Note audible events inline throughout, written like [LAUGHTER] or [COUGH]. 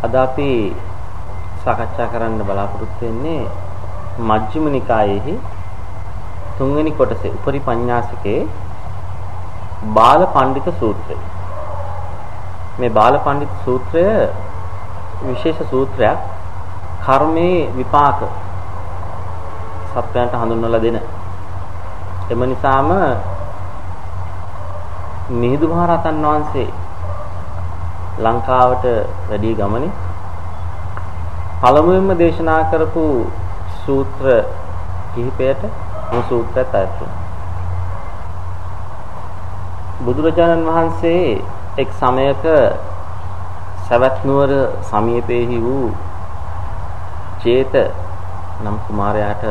අද අපි සාකච්ඡා කරන්න බලාපොරොත්තු වෙන්නේ මජ්ක්‍ධිම නිකායේහි තුන්වෙනි කොටසේ උපරි පඤ්ඤාසිකේ බාල පඬිත සූත්‍රය. මේ බාල පඬිත සූත්‍රය විශේෂ සූත්‍රයක් කර්මයේ විපාක සත්‍යයන්ට හඳුන්වලා දෙන. එම නිසාම මිහිඳු මහ රහතන් වහන්සේ ලංකාවට වැඩි ගමනේ පළමුවෙන්ම දේශනා කරපු සූත්‍ර කිහිපයට මේ සූත්‍රයත් අයත් බුදුරජාණන් වහන්සේ එක් සමයක සවැත් නුවර සමීපයේහි වූ චේත නම් කුමාරයාට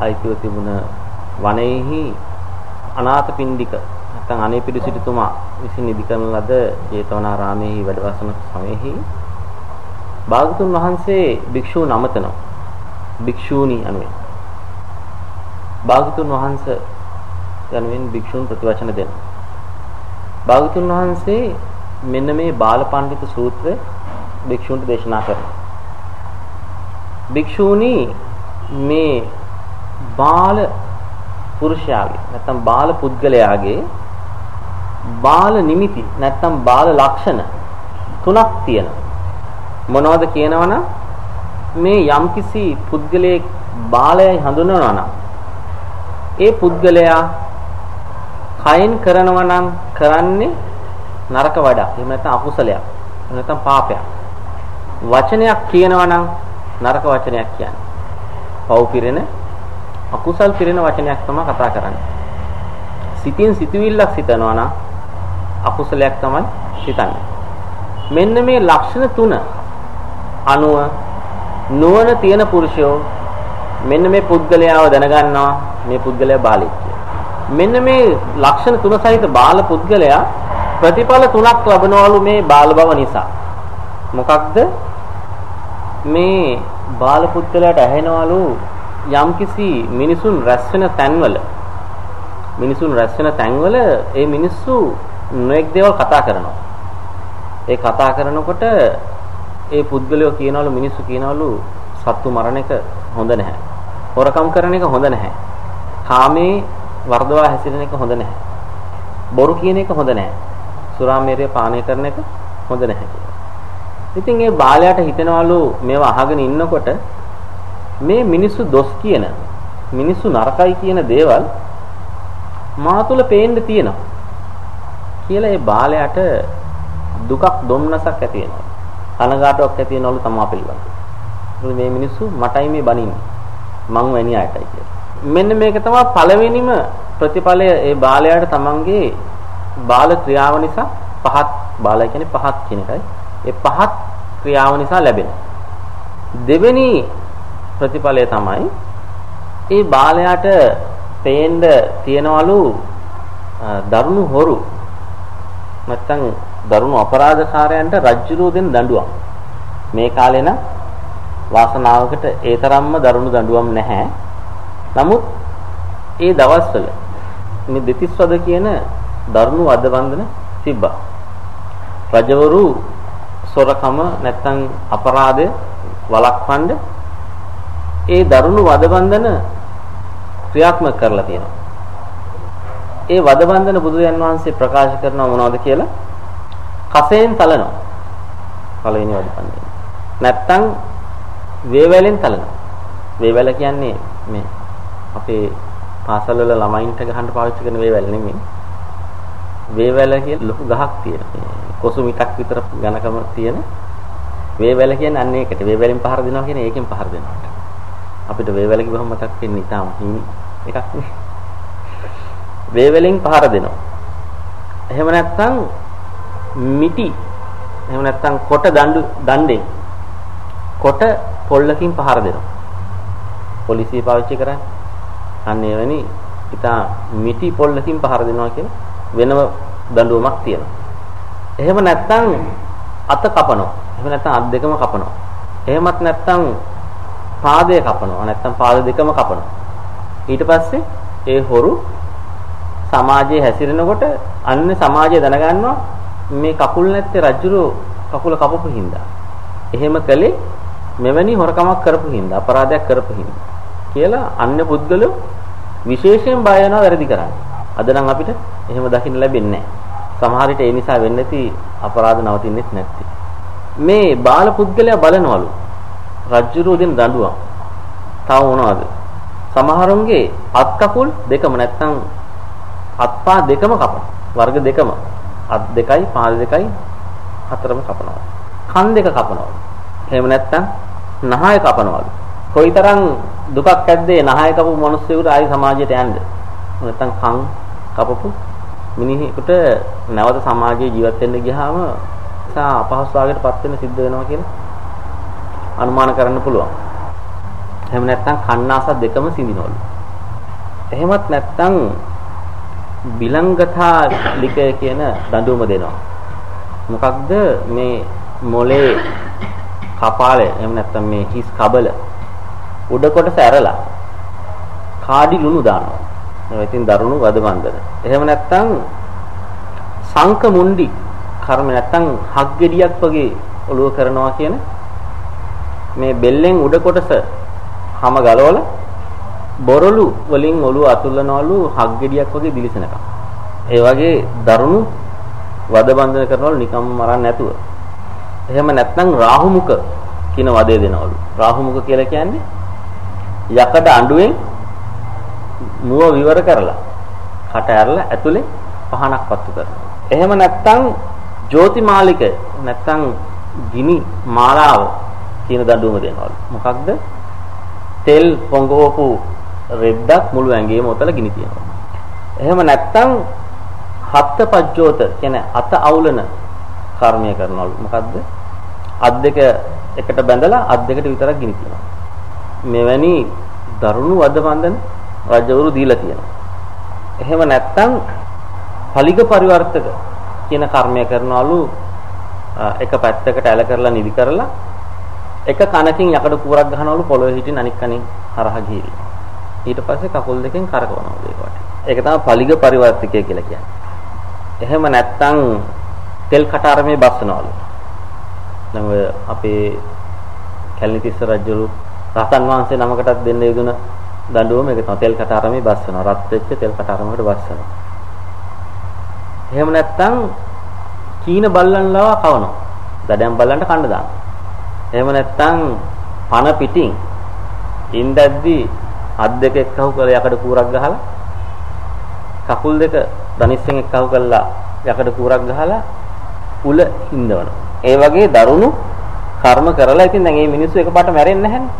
අයිතිව තිබුණ වනයේහි අනාථපිණ්ඩික නැත්නම් අනේපිඩු සිටුතුමා විසින් නිදි කරන ලද ජේතවනාරාමයේ වැඩවසන සමයේහි භාගතුන් වහන්සේ භික්ෂූ නමතනවා. භික්ෂූනි අනුවෙන් භාගතුන් වහන්සේ යනුවෙන් භික්ෂූන් ප්‍රතිවචන දෙනවා. භාගතුන් වහන්සේ මෙන්න මේ බාලපඬිත සූත්‍රය භික්ෂූන්ට දේශනා කරනවා. භික්ෂූනි මේ බාල පුරුෂයාගේ නැත්නම් බාල පුද්ගලයාගේ බාල නිමිති නැත්නම් බාල ලක්ෂණ තුනක් තියෙනවා. මොනවද කියනවනම් මේ යම්කිසි පුද්ගලයෙක් බාලයයි හඳුනනවා නම් ඒ පුද්ගලයා කයෙන් කරනවා නම් කරන්නේ නරක වැඩක්. එහෙම නැත්නම් අකුසලයක්. එහෙම නැත්නම් පාපයක්. වචනයක් කියනවා නම් නරක වචනයක් කියන්නේ. පව් පිරෙන අකුසල් පිරෙන වචනයක් තමයි කතා කරන්නේ. සිතින් සිතුවිල්ලක් සිතනවා නම් අකුසලයක් තමයි හිතන්නේ. මෙන්න මේ ලක්ෂණ තුන අනුව නුවණ තියෙන පුරුෂයෝ මෙන්න මේ පුද්ගලයාව දැනගන්නවා මේ පුද්ගලයා බාලෙක් මෙන්න මේ ලක්ෂණ තුන සහිත බාල පුද්ගලයා ප්‍රතිඵල තුනක් ලබනවලු මේ බාල බව නිසා. මොකක්ද? මේ බාල පුද්ගලයාට ඇහෙනවලු යම්කිසි මිනිසුන් රැස් වෙන තැන්වල මිනිසුන් රැස් වෙන තැන්වල ඒ මිනිස්සු නොඑක් දේවල් කතා කරනවා. ඒ කතා කරනකොට ඒ පුද්ගලයෝ කියනවලු මිනිස්සු කියනවලු සත්තු මරණ එක හොඳ නැහැ. හොරකම් කරන එක හොඳ නැහැ. කාමේ වර්ධවා හැසිරෙන එක හොඳ නැහැ. බොරු කියන එක හොඳ නැහැ. සුරාමේරය පානය කරන එක හොඳ නැහැ ඉතින් ඒ බාලයාට හිතනවලු මේවා අහගෙන ඉන්නකොට මේ මිනිස්සු දොස් කියන මිනිස්සු නරකයි කියන දේවල් මා තුල පේන්න තියෙනවා. කියලා ඒ බාලයාට දුකක් දුම්නසක් ඇති වෙනවා. කනගාටුවක් ඇති වෙනවලු තමා පිළිබඳ. මේ මිනිස්සු මටයි මේ බනින්නේ. මං වැනි අයටයි කියලා. මෙන්න මේක තමයි පළවෙනිම ප්‍රතිඵලය ඒ බාලයාට තමන්ගේ බාල ක්‍රියාව නිසා පහත් බාලය කියන්නේ පහත් කියන එකයි. ඒ පහත් ක්‍රියාව නිසා ලැබෙන. දෙවෙනි ප්‍රතිඵලය තමයි ඒ බාලයාට පේන්න තියනවලු දරුණු හොරු නැත්තම් දරුණු අපරාධකාරයන්ට රජ්ජුරුව දෙන දඬුවම්. මේ කාලේ නම් වාසනාවකට ඒ තරම්ම දරුණු දඬුවම් නැහැ. නමුත් ඒ දවස්වල මේ දෙතිස්වද කියන දරුණු වද බන්ධන තිබ්බා. රජවරු සොරකම නැත්තම් අපරාධය වළක්වන්න ඒ දරුණු වද බන්ධන ක්‍රියාත්මක කරලා තියෙනවා. ඒ වදබන්ධන බුදුරජාන් වහන්සේ ප්‍රකාශ කරනවා මොනවද කියලා? කසයෙන් තලනවා. පළවෙනි වදබන්ධන. නැත්තම් වේවැලෙන් තලනවා. වේවැල කියන්නේ මේ අපේ පාසල් වල ළමයින්ට ගහන්න පාවිච්චි කරන වේවැල නෙමෙයි. වේවැල කියන්නේ ලොකු ගහක් තියෙන. කොසු මිටක් විතර ඝනකම තියෙන වේවැල කියන්නේ අන්න ඒකට. වේවැලෙන් පහර දෙනවා කියන්නේ ඒකෙන් පහර දෙනවා. අපිට වේවැල කිව්වම මතක් වෙන්නේ ඊටාම හිමි එකක් නේ. වේවැලෙන් පහර දෙනවා. එහෙම නැත්නම් මිටි එහෙම නැත්නම් කොට දඬු දණ්ඩෙන් කොට පොල්ලකින් පහර දෙනවා. පොලිසිය පාවිච්චි කරන්නේ. අන්න එවැනි ඉතා මිටි පොල්ලකින් පහර දෙනවා කියන වෙනම දඬුවමක් තියෙනවා. එහෙම නැත්නම් අත කපනවා. එහෙම නැත්නම් අත් දෙකම කපනවා. එහෙමත් නැත්නම් පාදය කපනවා. නැත්නම් පාද දෙකම කපනවා. ඊට පස්සේ ඒ හොරු සමාජයේ හැසිරෙනකොට අන්න සමාජය දැනගන්නවා මේ කකුල් නැත්තේ රජුරෝ කකුල කපපු හින්දා. එහෙම කළේ මෙවැනි හොරකමක් කරපු හින්දා අපරාධයක් කරපු හින්දා කියලා අන්‍ය පුද්ගලයෝ විශේෂයෙන් බය වෙනවා වැරදි කරන්නේ. අද නම් අපිට එහෙම දකින්න ලැබෙන්නේ නැහැ. සමහර විට ඒ නිසා වෙන්නේ නැති අපරාධ නවතින්නෙත් නැත්තේ. මේ බාල පුද්ගලයා බලනවලු. රජ්ජුරුව දෙන දඬුවම්. තව මොනවද? සමහරුන්ගේ අත් කකුල් දෙකම නැත්තම් අත්පා දෙකම කපන. වර්ග දෙකම. අත් දෙකයි පාද දෙකයි හතරම කපනවා. කන් දෙක කපනවා. එහෙම නැත්තම් නහය කපනවලු. කොයිතරම් දුකක් ඇද්දේ නහය කපපු මිනිස්සුන්ට ආයි සමාජයට යන්න. නැත්තම් කන් කපපු මිනිහෙකුට නැවත සමාජයේ ජීවත් වෙන්න ගියාම සා අපහසුතාවයකට පත් වෙන්න සිද්ධ වෙනවා කියලා අනුමාන කරන්න පුළුවන්. එහෙම නැත්නම් කන්නාස දෙකම සිඳිනවලු. එහෙමත් නැත්නම් බිලංගතා ලිකය කියන දඬුවම දෙනවා. මොකක්ද මේ මොලේ කපාලේ එහෙම නැත්නම් මේ හිස් කබල උඩ කොටස ඇරලා කාඩි ලුණු දානවා. ඒ ඉතින් දරුණු වද බන්ධන. එහෙම නැත්නම් සංක මුණ්ඩි කර්ම නැත්නම් හක් ගෙඩියක් වගේ ඔලුව කරනවා කියන මේ බෙල්ලෙන් උඩ කොටස හැම ගලවලා බොරළු වලින් ඔලුව අතුල්ලනවලු හක් ගෙඩියක් වගේ දිලිසෙනකම්. ඒ වගේ දරුණු වද බන්ධන කරනවලු නිකම්ම මරන්න නැතුව. එහෙම නැත්නම් රාහුමුක කියන වදේ දෙනවලු. රාහුමුක කියලා කියන්නේ යකඩ අඬුවෙන් මුව විවර කරලා කට ඇරලා ඇතුලේ පහනක් පත්තු කරනවා. එහෙම නැත්නම් ජෝතිමාලික නැත්නම් ගිනි මාලාව කියන දඬුවම දෙනවලු. මොකක්ද? තෙල් පොඟවපු රෙද්දක් මුළු ඇඟේම ඔතල ගිනි තියනවා. එහෙම නැත්නම් හත්ත පජ්ජෝත කියන අත අවුලන කර්මය කරනවලු. මොකද්ද? අත් දෙක එකට බැඳලා අත් දෙකට විතරක් ගිනි තියනවා. මෙවැනි දරුණු වද බන්ධන රජවරු දීලා තියෙනවා. එහෙම නැත්නම් පලිග පරිවර්තක කියන කර්මය කරනවලු එක පැත්තකට ඇල කරලා නිදි කරලා එක කනකින් යකඩ කුරක් ගහනවලු පොළොවේ හිටින් අනික් කනින් හරහා ගිහිල්ලා. ඊට පස්සේ කකුල් දෙකෙන් කරකවනවලු ඒකට. ඒක තමයි පලිග පරිවර්තකය කියලා කියන්නේ. එහෙම නැත්නම් තෙල් කටාරමේ බස්සනවලු. දැන් ඔය අපේ කැලණිතිස්ස රජුරු රහතන් වහන්සේ නමකටත් දෙන්න යෙදුන දඬුවම ඒක තමයි තෙල් කටාරමේ බස්සනවා. රත් වෙච්ච තෙල් කටාරමකට බස්සනවා. එහෙම නැත්නම් කීන බල්ලන්ලව කවනවා. දඩයන් බල්ලන්ට කන්න දානවා. එහෙම නැත්නම් පන පිටින් ඉන්දැද්දි අත් දෙක එක්කහු කරලා යකඩ කූරක් ගහලා කකුල් දෙක ධනිස්සෙන් එක්කහු කරලා යකඩ කූරක් ගහලා උල හින්දවනවා. ඒ වගේ දරුණු කර්ම කරලා ඉතින් දැන් මේ මිනිස්සු එකපාරට මැරෙන්නේ නැහැනේ.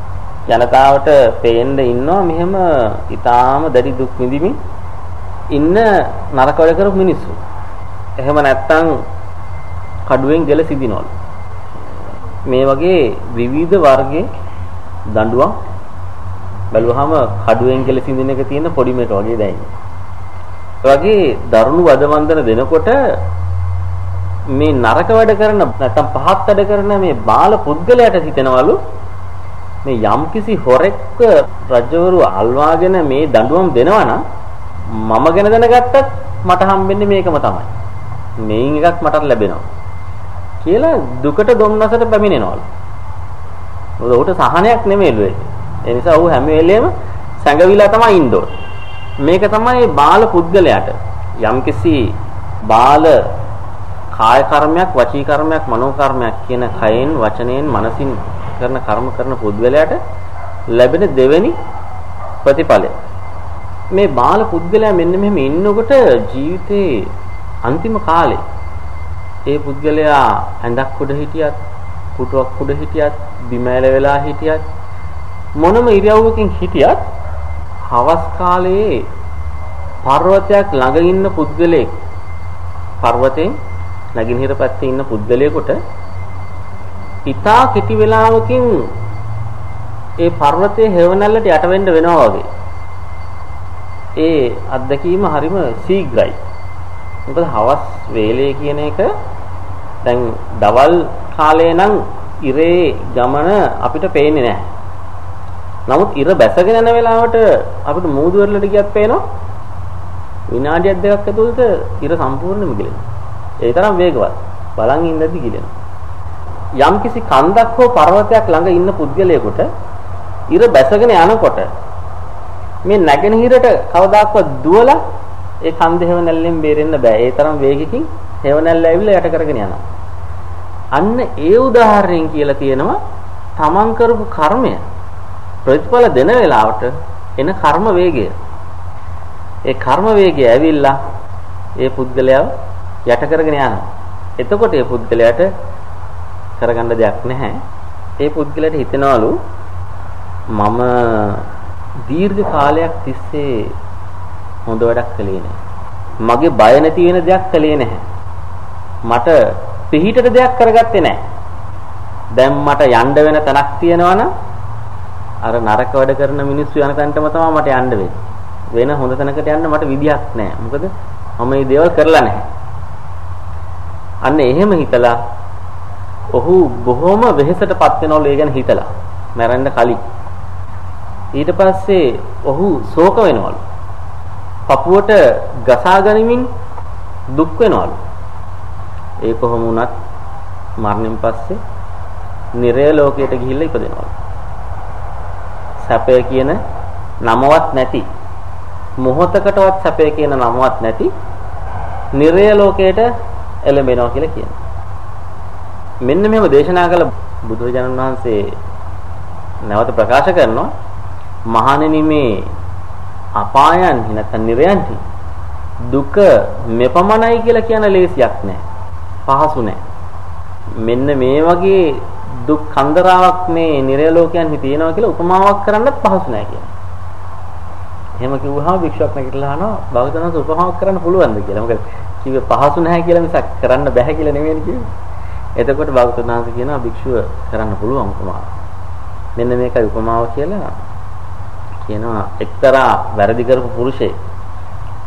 ජනතාවට පේන්න ඉන්නවා මෙහෙම ඊටාම දැඩි දුක් විඳිමින් ඉන්න නරක වැඩ කරපු මිනිස්සු. එහෙම නැත්තම් කඩුවෙන් ගෙල සිදිනවලු. මේ වගේ විවිධ වර්ගයේ දඬුවම් බැලුවහම කඩුවෙන් ගෙල සිඳින එක තියෙන පොඩි මේක වගේ දැනෙන්නේ. ඒ වගේ දරුණු වදවන්දන දෙනකොට මේ නරක වැඩ කරන නැත්නම් පහත් වැඩ කරන මේ බාල පුද්ගලයාට හිතෙනවලු මේ යම්කිසි හොරෙක්ව රජවරු අල්වාගෙන මේ දඬුවම් දෙනවා නම් මම ගැන දැනගත්තත් මට හම්බෙන්නේ මේකම තමයි. මේන් එකක් මට ලැබෙනවා. කියලා දුකට දුම්නසට පැමිණෙනවලු. මොකද ඌට සහනයක් නෙමෙයිලු ඒක. ඒ නිසා ඌ හැම වෙලේම සැඟවිලා තමයි ඉන්න මේක තමයි බාල පුද්ගලයාට යම්කිසි බාල කාය කර්මයක්, වචී කර්මයක්, මනෝ කර්මයක් කියන කයෙන්, වචනයෙන්, මනසින් කරන කර්ම කරන පුද්ගලයාට ලැබෙන දෙවෙනි ප්‍රතිඵලය. මේ බාල පුද්ගලයා මෙන්න මෙහෙම ඉන්නකොට ජීවිතේ අන්තිම කාලේ ඒ පුද්ගලයා ඇඳක් උඩ හිටියත්, පුටුවක් උඩ හිටියත්, බිම වෙලා හිටියත් මොනම ඉරියව්වකින් හිටියත් හවස් කාලයේ පර්වතයක් ළඟ ඉන්න පුද්ගලයෙක් පර්වතයෙන් නැගිනහිර පැත්තේ ඉන්න පුද්ගලයෙකුට ඊටා කෙටි වෙලාවකින් ඒ පර්වතයේ හේවණල්ලට යට වෙන්න වෙනවා වගේ. ඒ අත්දැකීම හරිම ශීඝ්‍රයි. මොකද හවස් වේලේ කියන එක දැන් දවල් කාලේ නම් ඉරේ ගමන අපිට පේන්නේ නැහැ. නමුත් ඉර බැසගෙන යන වෙලාවට අපිට මූදු වලට ගියත් පේනවා විනාඩියක් දෙකක් ඇතුළත ඉර සම්පූර්ණයෙන්ම ගිලෙනවා. ඒ තරම් වේගවත්. බලන් ඉඳද්දි ගිලෙනවා. යම්කිසි කන්දක් හෝ පර්වතයක් ළඟ ඉන්න පුද්ගලයෙකුට ඉර බැසගෙන යනකොට මේ නැගෙනහිරට කවදාක්වත් දුවලා ඒ කන්ද හේව නැල්ලෙන් බේරෙන්න බෑ. ඒ තරම් වේගකින් හේව නැල්ල ඇවිල්ලා යට කරගෙන යනවා. අන්න ඒ උදාහරණයෙන් කියලා තියෙනවා තමන් කරපු කර්මය ප්‍රතිඵල දෙන වෙලාවට එන කර්ම වේගය. ඒ කර්ම වේගය ඇවිල්ලා ඒ පුද්ගලයාව යට කරගෙන යනවා. එතකොට ඒ පුද්ගලයාට කරගන්න දෙයක් නැහැ. ඒ පුද්ගලයාට හිතෙනවලු මම දීර්ඝ කාලයක් තිස්සේ හොඳ වැඩක් කළේ නැහැ. මගේ බය නැති වෙන දෙයක් කළේ නැහැ. මට පිහිටට දෙයක් කරගත්තේ නැහැ. දැන් මට යන්න වෙන තැනක් තියෙනවා නම් අර නරක වැඩ කරන මිනිස්සු යන තැනටම තමයි මට යන්න වෙන්නේ. වෙන හොඳ තැනකට යන්න මට විදියක් නැහැ. මොකද මම මේ දේවල් කරලා නැහැ. අන්න එහෙම හිතලා ඔහු බොහොම වෙහෙසටපත් වෙනවලු ඒ ගැන හිතලා. මැරෙන්න කලින්. ඊට පස්සේ ඔහු ශෝක වෙනවලු. පපුවට ගසා ගනිමින් දුක් වෙනවලු. ඒ කොහොම වුණත් මරණයෙන් පස්සේ නිරය ලෝකයට ගිහිල්ලා ඉපදෙනවලු. සැපය කියන නමවත් නැති මොහොතකටවත් සැපය කියන නමවත් නැති නිරය ලෝකයට එළඹෙනවා කියලා කියනවා. මෙන්න මෙහෙම දේශනා කළ බුදුරජාණන් වහන්සේ නැවත ප්‍රකාශ කරනවා මහණෙනි මේ අපායන්හි නැත්නම් නිරයන්හි දුක මෙපමණයි කියලා කියන ලේසියක් නෑ. පහසු නෑ. මෙන්න මේ වගේ දුක් කන්දරාවක් මේ නිරය ලෝකයන්හි තියෙනවා කියලා උපමාවක් කරන්නත් පහසු නෑ කියනවා. එහෙම කිව්වහම භික්ෂුවක් නැගිටලා අහනවා භාගතුනස උපමාවක් කරන්න පුළුවන්ද කියලා. මොකද කිව්වේ පහසු නැහැ කියලා මිසක් කරන්න බෑ කියලා නෙමෙයි කිව්වේ. එතකොට භාගතුනස කියනවා භික්ෂුව කරන්න පුළුවන් උපමාව. මෙන්න මේකයි උපමාව කියලා කියනවා එක්තරා වැරදි කරපු පුරුෂයෙක්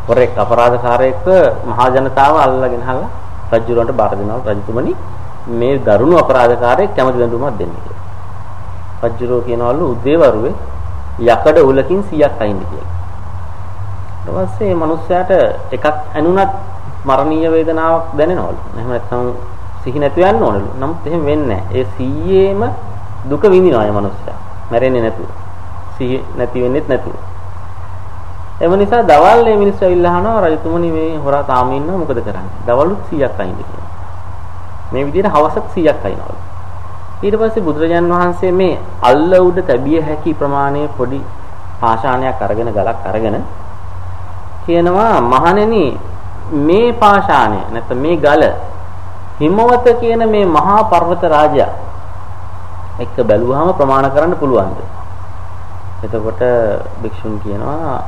හොරෙක් අපරාධකාරයෙක්ව මහා ජනතාව අල්ලගෙන හල්ලා රජුරන්ට බාර දෙනවා රජතුමනි මේ දරුණු අපරාධකාරයෙක් කැමති දඬුවමක් දෙන්න කියලා. රජුරෝ කියනවලු උදේවරුේ යකඩ උලකින් 100ක් අයින්ද කියලා. ඊට පස්සේ මේ මිනිස්යාට එකක් ඇනුණත් මරණීය වේදනාවක් දැනෙනවලු. එහෙම නැත්නම් සිහි නැතු යන්න ඕනලු. නමුත් එහෙම වෙන්නේ නැහැ. ඒ 100ේම දුක විඳිනවා මේ මිනිස්යා. මැරෙන්නේ නැතුව. සිහි නැති වෙන්නෙත් නැතුව. එම නිසා දවල් මේ මිනිස්සු ඇවිල්ලා අහනවා රජතුමනි මේ හොරා තාම ඉන්නවා මොකද කරන්නේ? දවල්ුත් 100ක් අයින්ද කියලා. මේ විදිහට හවසත් 100ක් අයින්වලු. ඊට පස්සේ බුදුරජාන් වහන්සේ මේ අල්ල උඩ තැබිය හැකි ප්‍රමාණයේ පොඩි පාෂාණයක් අරගෙන ගලක් අරගෙන කියනවා මහණෙනි මේ පාෂාණය නැත්නම් මේ ගල හිමවත කියන මේ මහා පර්වත රාජයා එක්ක බැලුවාම ප්‍රමාණ කරන්න පුළුවන්ද? එතකොට භික්ෂුන් කියනවා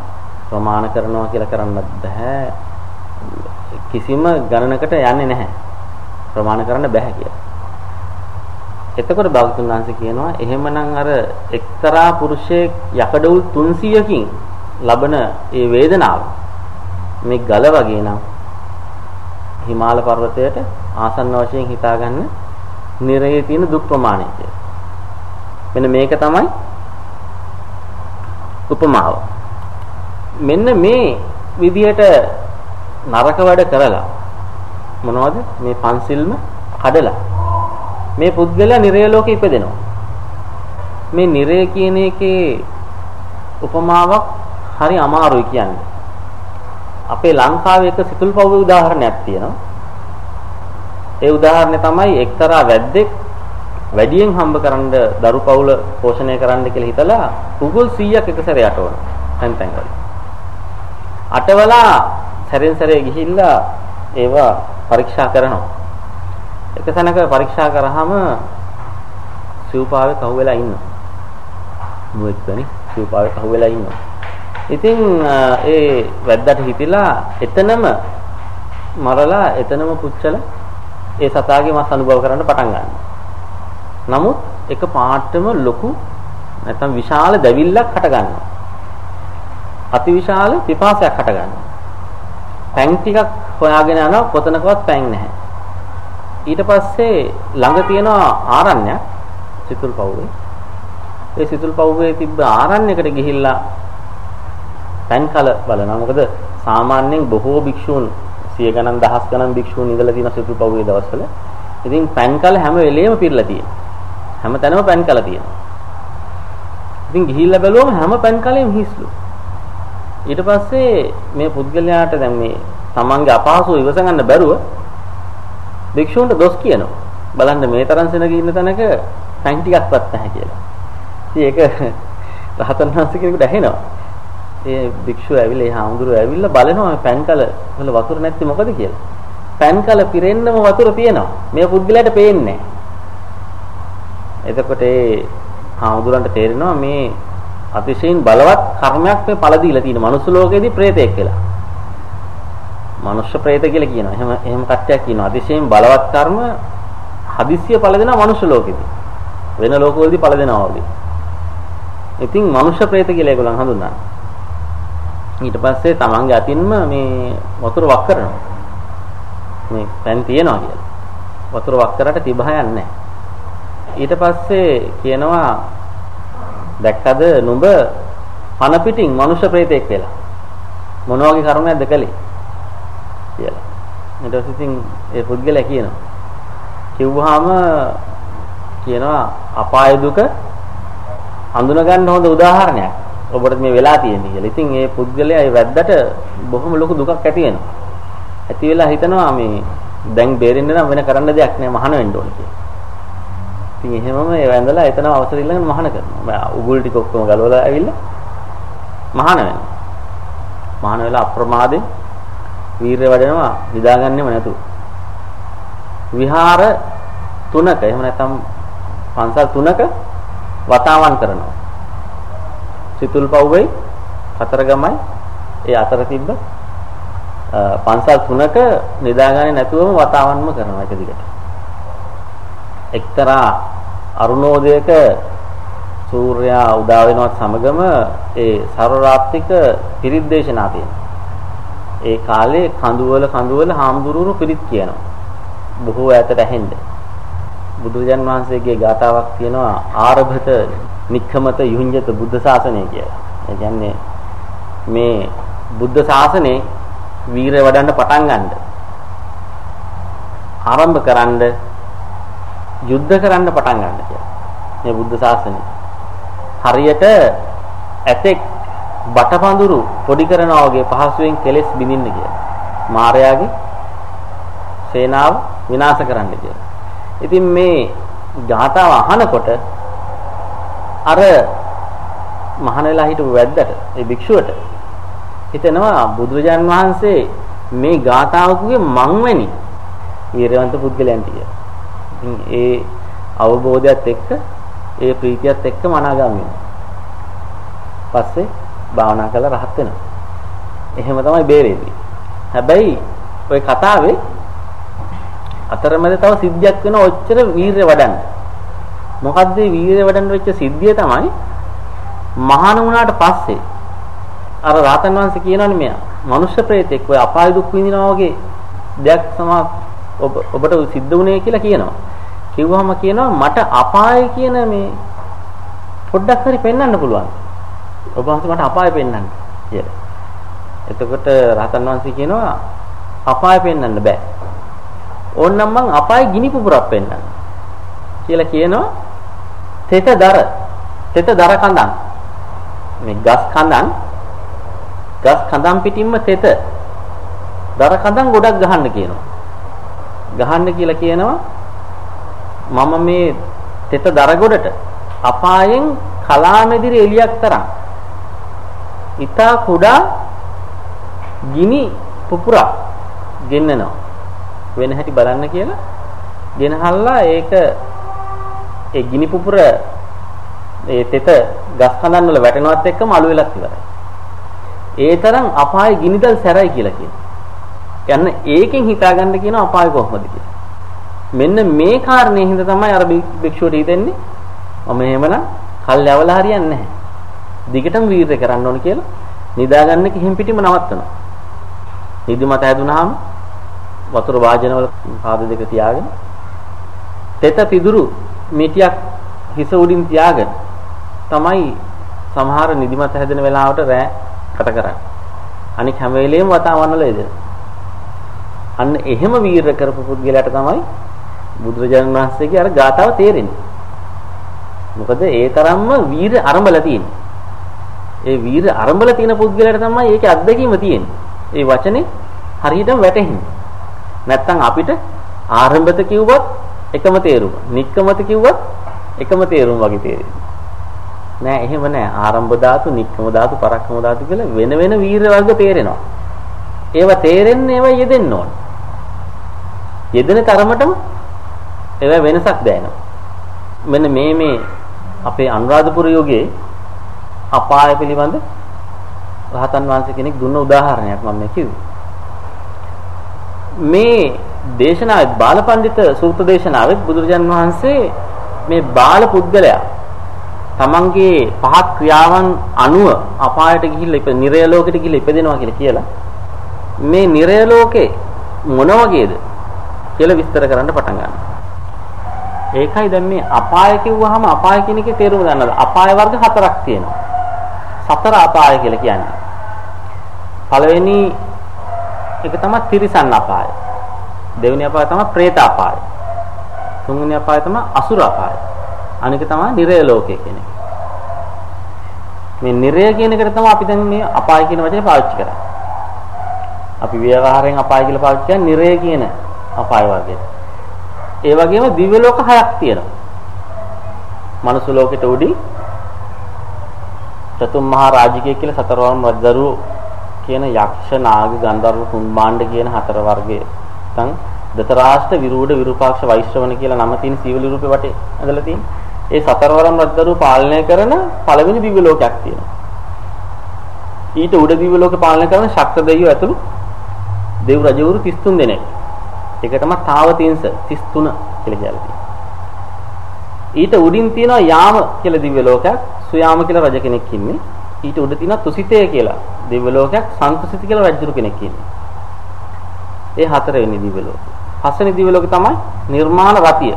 ප්‍රමාණ කරනවා කියලා කරන්නත් බෑ. කිසිම ගණනකට යන්නේ නැහැ. ප්‍රමාණ කරන්න බෑ කියලා. එතකොට භාගතුන් වහන්සේ කියනවා එහෙමනම් අර එක්තරා පුරුෂයෙක් යකඩවුල් 300කින් ලබන ඒ වේදනාව මේ ගල වගේ නම් හිමාල පර්වතයට ආසන්න වශයෙන් හිතාගන්න නිරයේ තියෙන දුක් ප්‍රමාණය කියලා. මෙන්න මේක තමයි උපමාව. මෙන්න මේ විදියට නරක වැඩ කරලා මොනවද මේ පන්සිල්ම කඩලා මේ පුද්ගලයා නිරය ලෝකෙ ඉපදෙනවා. මේ නිරය කියන එකේ උපමාවක් හරි අමාරුයි කියන්නේ. අපේ ලංකාවේ එක සිතුල්පව්වේ උදාහරණයක් තියෙනවා. ඒ උදාහරණය තමයි එක්තරා වැද්දෙක් වැඩියෙන් හම්බ කරන්න දරු පවුල පෝෂණය කරන්න කියලා හිතලා උගුල් 100ක් එක සැරේ යටවන. තැන් තැන් වල. අටවලා සැරෙන් සැරේ ගිහිල්ලා ඒවා පරීක්ෂා කරනවා. එක තැනක පරීක්ෂා කරාම සිව්පාවේ කහුවෙලා ඉන්නවා. මුවෙක්වනේ සිව්පාවේ කහුවෙලා ඉන්නවා. ඉතින් ඒ වැද්දාට හිතිලා එතනම මරලා එතනම පුච්චලා ඒ සතාගේ මස් අනුභව කරන්න පටන් ගන්නවා. නමුත් එක පාටම ලොකු නැත්නම් විශාල දැවිල්ලක් හට ගන්නවා. අතිවිශාල පිපාසයක් හට ගන්නවා. පැන් ටිකක් හොයාගෙන යනවා කොතනකවත් පැන් නැහැ. ඊට පස්සේ ළඟ තියෙන ආරණ්‍යයක් සිතුල් පවුවේ. ඒ සිතුල් පවුවේ තිබ්බ ආරණ්‍යයකට ගිහිල්ලා පැන් කල බලනවා. මොකද සාමාන්‍යයෙන් බොහෝ භික්ෂූන් සිය ගණන් දහස් ගණන් භික්ෂූන් ඉඳලා තියෙන සිතුල් පවුවේ දවස්වල ඉතින් පැන් කල හැම වෙලේම පිරලා තියෙනවා. හැම තැනම පැන් කල තියෙනවා. ඉතින් ගිහිල්ලා බැලුවම හැම පැන් කලෙම හිස්ලු. ඊට පස්සේ මේ පුද්ගලයාට දැන් මේ තමන්ගේ අපහසුව ඉවස ගන්න බැරුව භික්ෂූන්ට දොස් කියනවා. බලන්න මේ තරම් සෙනග ඉන්න තැනක පැන් ටිකක්වත් නැහැ කියලා. ඉතින් ඒක [LAUGHS] රහතන් වහන්සේ කෙනෙකුට ඇහෙනවා. ඒ භික්ෂුව ඇවිල්ලා ඒ හාමුදුරුවෝ ඇවිල්ලා බලනවා පැන් කල වල වතුර නැති මොකද කියලා. පැන් කල පිරෙන්නම වතුර තියෙනවා. මේ පුද්ගලයාට පේන්නේ එතකොට ඒ හාමුදුරන්ට තේරෙනවා මේ අතිශයින් බලවත් කර්මයක් මේ පළ දීලා තියෙන මනුස්ස ලෝකයේදී ප්‍රේතෙක් කියලා. මනුෂ්‍ය ප්‍රේත කියලා කියනවා. එහෙම එහෙම කට්ටියක් කියනවා. අතිශයින් බලවත් කර්ම හදිස්සිය පළ දෙනවා මනුෂ්‍ය ලෝකෙදී. වෙන ලෝකවලදී පළ දෙනවා වගේ. ඉතින් මනුෂ්‍ය ප්‍රේත කියලා ඒගොල්ලන් හඳුන්වනවා. ඊට පස්සේ තමන්ගේ අතින්ම මේ වතුර වක් කරනවා. මේ පැන් තියනවා කියලා. වතුර වක් කරාට තිබහ යන්නේ ඊට පස්සේ කියනවා දැක්කද නුඹ පන පිටින් මනුෂ්‍ය ප්‍රේතෙක් වෙලා මොන වගේ කර්මයක්ද කළේ කියලා. ඊට පස්සේ ඉතින් ඒ පුද්ගලයා කියනවා. කිව්වහම කියනවා අපාය දුක හඳුනා ගන්න හොඳ උදාහරණයක්. ඔබට මේ වෙලා තියෙන්නේ කියලා. ඉතින් ඒ පුද්ගලයා ඒ වැද්දට බොහොම ලොකු දුකක් ඇති වෙනවා. ඇති වෙලා හිතනවා මේ දැන් බේරෙන්න නම් වෙන කරන්න දෙයක් නෑ මහාන වෙන්න ඕනේ කියලා. ඉතින් එහෙමම ඒ වැඳලා එතන අවසර ඉල්ලගෙන මහාන කරනවා. උගුල් ටික ඔක්කොම ගලවලා ඇවිල්ලා මහාන වෙනවා. මහාන වෙලා අප්‍රමාදයෙන් වීරය වඩනවා නිදාගන්නෙම නැතුව. විහාර තුනක එහෙම නැත්නම් පන්සල් තුනක වතාවන් කරනවා. සිතුල් පව්වේ කතරගමයි ඒ අතර තිබ්බ පන්සල් තුනක නිදාගන්නේ නැතුවම වතාවන්ම කරනවා එක දිගට. එක්තරා අරුණෝදයක සූර්යයා උදා වෙනවත් සමගම ඒ සර්වරාත්‍රික පිරිත් දේශනා තියෙනවා. ඒ කාලේ කඳුවල කඳුවල හාමුදුරුවෝ පිරිත් කියනවා. බොහෝ ඈතට ඇහෙන්න. බුදුරජාන් වහන්සේගේ ගාතාවක් තියෙනවා ආරභත නික්ඛමත යුඤ්ජත බුද්ධ ශාසනය කියලා. ඒ කියන්නේ මේ බුද්ධ ශාසනේ වීරය වඩන්න පටන් ගන්න. ආරම්භ කරන්න යුද්ධ කරන්න පටන් ගන්න කියලා. මේ බුද්ධ ශාසනය. හරියට ඇතෙක් බටපඳුරු පොඩි කරනවා වගේ පහසුවෙන් කෙලෙස් බිඳින්න කියලා. මාර්යාගේ සේනාව විනාශ කරන්න කියලා. ඉතින් මේ ගාතාව අහනකොට අර මහාන වෙලා හිටපු වැද්දට ඒ භික්ෂුවට හිතෙනවා බුදුරජාන් වහන්සේ මේ ගාතාවකගේ මංවැනි වීරවන්ත පුද්ගලයන් ටික. ඉතින් ඒ අවබෝධයත් එක්ක ඒ ප්‍රීතියත් එක්ක මනාගාමී වෙනවා. පස්සේ භාවනා කරලා රහත් වෙනවා. එහෙම තමයි බේරෙන්නේ. හැබැයි ওই කතාවේ අතරමැද තව සිද්ධියක් වෙන ඔච්චර වීරය වඩන්න. මොකද්ද මේ වීරය වඩන්න වෙච්ච සිද්ධිය තමයි මහාන වුණාට පස්සේ අර රාතන් වහන්සේ කියනවනේ මෙයා මනුෂ්‍ය ප්‍රේතෙක් ඔය අපාය දුක් විඳිනවා වගේ දෙයක් සමා ඔබ ඔබට සිද්ධ වුණේ කියලා කියනවා. කිව්වහම කියනවා මට අපාය කියන මේ පොඩ්ඩක් හරි පෙන්වන්න පුළුවන්. ඔබ වහන්සේ මට අපාය පෙන්වන්න කියලා. එතකොට රහතන් වහන්සේ කියනවා අපාය පෙන්වන්න බෑ. ඕන්නම් මං අපාය ගිනි පුපුරක් පෙන්වන්න. කියලා කියනවා තෙත දර තෙත දර කඳන් මේ ගස් කඳන් ගස් කඳන් පිටින්ම තෙත දර කඳන් ගොඩක් ගහන්න කියනවා. ගහන්න කියලා කියනවා මම මේ තෙත දර ගොඩට අපායෙන් කලාමැදිරි එලියක් තරම් ඊතා කුඩා ගිනි පුපුරක් ගෙන්නනවා වෙන හැටි බලන්න කියලා ගෙනහල්ලා ඒක ඒ ගිනි පුපුර ඒ තෙත ගස් කඳන් වල වැටෙනවත් එක්කම අළු වෙලක් ඉවරයි. ඒ තරම් අපායේ ගිනිදල් සැරයි කියලා කියනවා. යන්න ඒකෙන් හිතාගන්න කියන අපාය කොහොමද කියලා. මෙන්න මේ කාරණේ හින්දා තමයි අර භික්ෂුවට හිතෙන්නේ මම එහෙමනම් කල් යවලා හරියන්නේ නැහැ. දිගටම වීරය කරන්න ඕන කියලා නිදාගන්න කිහිම් පිටිම නවත්තනවා. නිදිමත හැදුනහම වතුර වාජනවල පාද දෙක තියාගෙන තෙත පිදුරු මිටියක් හිස උඩින් තියාගෙන තමයි සමහර නිදිමත හැදෙන වෙලාවට රෑ කත කරන්නේ. අනික හැම වෙලෙම වතාවන්නල එදෙන. අන්න එහෙම වීර කරපු පුද්ගලයාට තමයි බුදුරජාණන් වහන්සේගේ අර ගාතාව තේරෙන්නේ. මොකද ඒ තරම්ම වීර අරඹලා තියෙන්නේ. ඒ වීර අරඹලා තියෙන පුද්ගලයාට තමයි ඒකේ අත්දැකීම තියෙන්නේ. ඒ වචනේ හරියටම වැටහෙන්නේ. නැත්තම් අපිට ආරම්භත කිව්වත් එකම තේරුම. නික්කමත කිව්වත් එකම තේරුම වගේ තේරෙන්නේ. නෑ එහෙම නෑ. ආරම්භ ධාතු, නික්කම ධාතු, පරක්කම ධාතු කියලා වෙන වෙන වීර වර්ග තේරෙනවා. ඒවා තේරෙන්නේ ඒවා යෙදෙන්න ඕන. යෙදෙන තරමටම ඒවා වෙනසක් දැනෙනවා. මෙන්න මේ මේ අපේ අනුරාධපුර යෝගයේ අපාය පිළිබඳ රහතන් වහන්සේ කෙනෙක් දුන්න උදාහරණයක් මම මේ කිව්වේ. මේ දේශනාවේ බාලපඬිත සූත්‍ර දේශනාවේ බුදුරජාන් වහන්සේ මේ බාල පුද්ගලයා තමන්ගේ පහත් ක්‍රියාවන් අනුව අපායට ගිහිල්ලා ඉප නිරය ලෝකෙට ගිහිල්ලා ඉපදෙනවා කියලා කියලා මේ නිරය ලෝකේ මොන වගේද කියලා විස්තර කරන්න පටන් ගන්නවා. ඒකයි දැන් මේ අපාය කිව්වහම අපාය කියන එකේ තේරුම ගන්නද? අපාය වර්ග හතරක් තියෙනවා. සතර අපාය කියලා කියන්නේ. පළවෙනි එක තමයි තිරිසන් අපාය. දෙවෙනි අපාය තමයි പ്രേත අපාය. තුන්වෙනි අපාය තමයි අසුර අපාය. අනික තමයි නිරය ලෝකය කියන එක. මේ නිරය කියන එකට තමයි අපි දැන් මේ අපාය කියන වචනේ පාවිච්චි කරන්නේ. අපි ව්‍යවහාරයෙන් අපාය කියලා පාවිච්චි කරන්නේ නිරය කියන අපාය වර්ගයට. ඒ වගේම දිව්‍ය ලෝක හයක් තියෙනවා. මනුස්ස ලෝකෙට උඩින් චතුම් මහා රාජිකය කියලා සතරවරම් රජදරුවෝ කියන යක්ෂ නාග ගන්ධර්ව කුම්භාණ්ඩ කියන හතර වර්ගයේ නැත්නම් දතරාෂ්ට විරූඪ විරූපාක්ෂ වෛශ්‍රවණ කියලා නම තියෙන සීවලි රූපේ වටේ ඇඳලා තියෙන. ඒ සතරවරම් රජදරුවෝ පාලනය කරන පළවෙනි දිව්‍ය ලෝකයක් තියෙනවා. ඊට උඩ දිව්‍ය ලෝකේ පාලනය කරන ශක්‍ර දෙවියෝ ඇතුළු දෙව් රජවරු 33 දෙනෙක්. ඒක තමයි තාවතින්ස 33 කියලා කියලා ඊට උඩින් තියෙනවා යාම කියලා දිව්‍ය ලෝකයක්. සුයාම කියලා රජ කෙනෙක් ඉන්නේ. ඊට උඩ තියෙනවා තුසිතය කියලා දිව්‍ය ලෝකයක්. සංකුසිත කියලා රජු කෙනෙක් ඉන්නේ. ඒ හතරවෙනි දිව්‍ය ලෝකය. පස්වෙනි දිව්‍ය ලෝකය තමයි නිර්මාණ රතිය.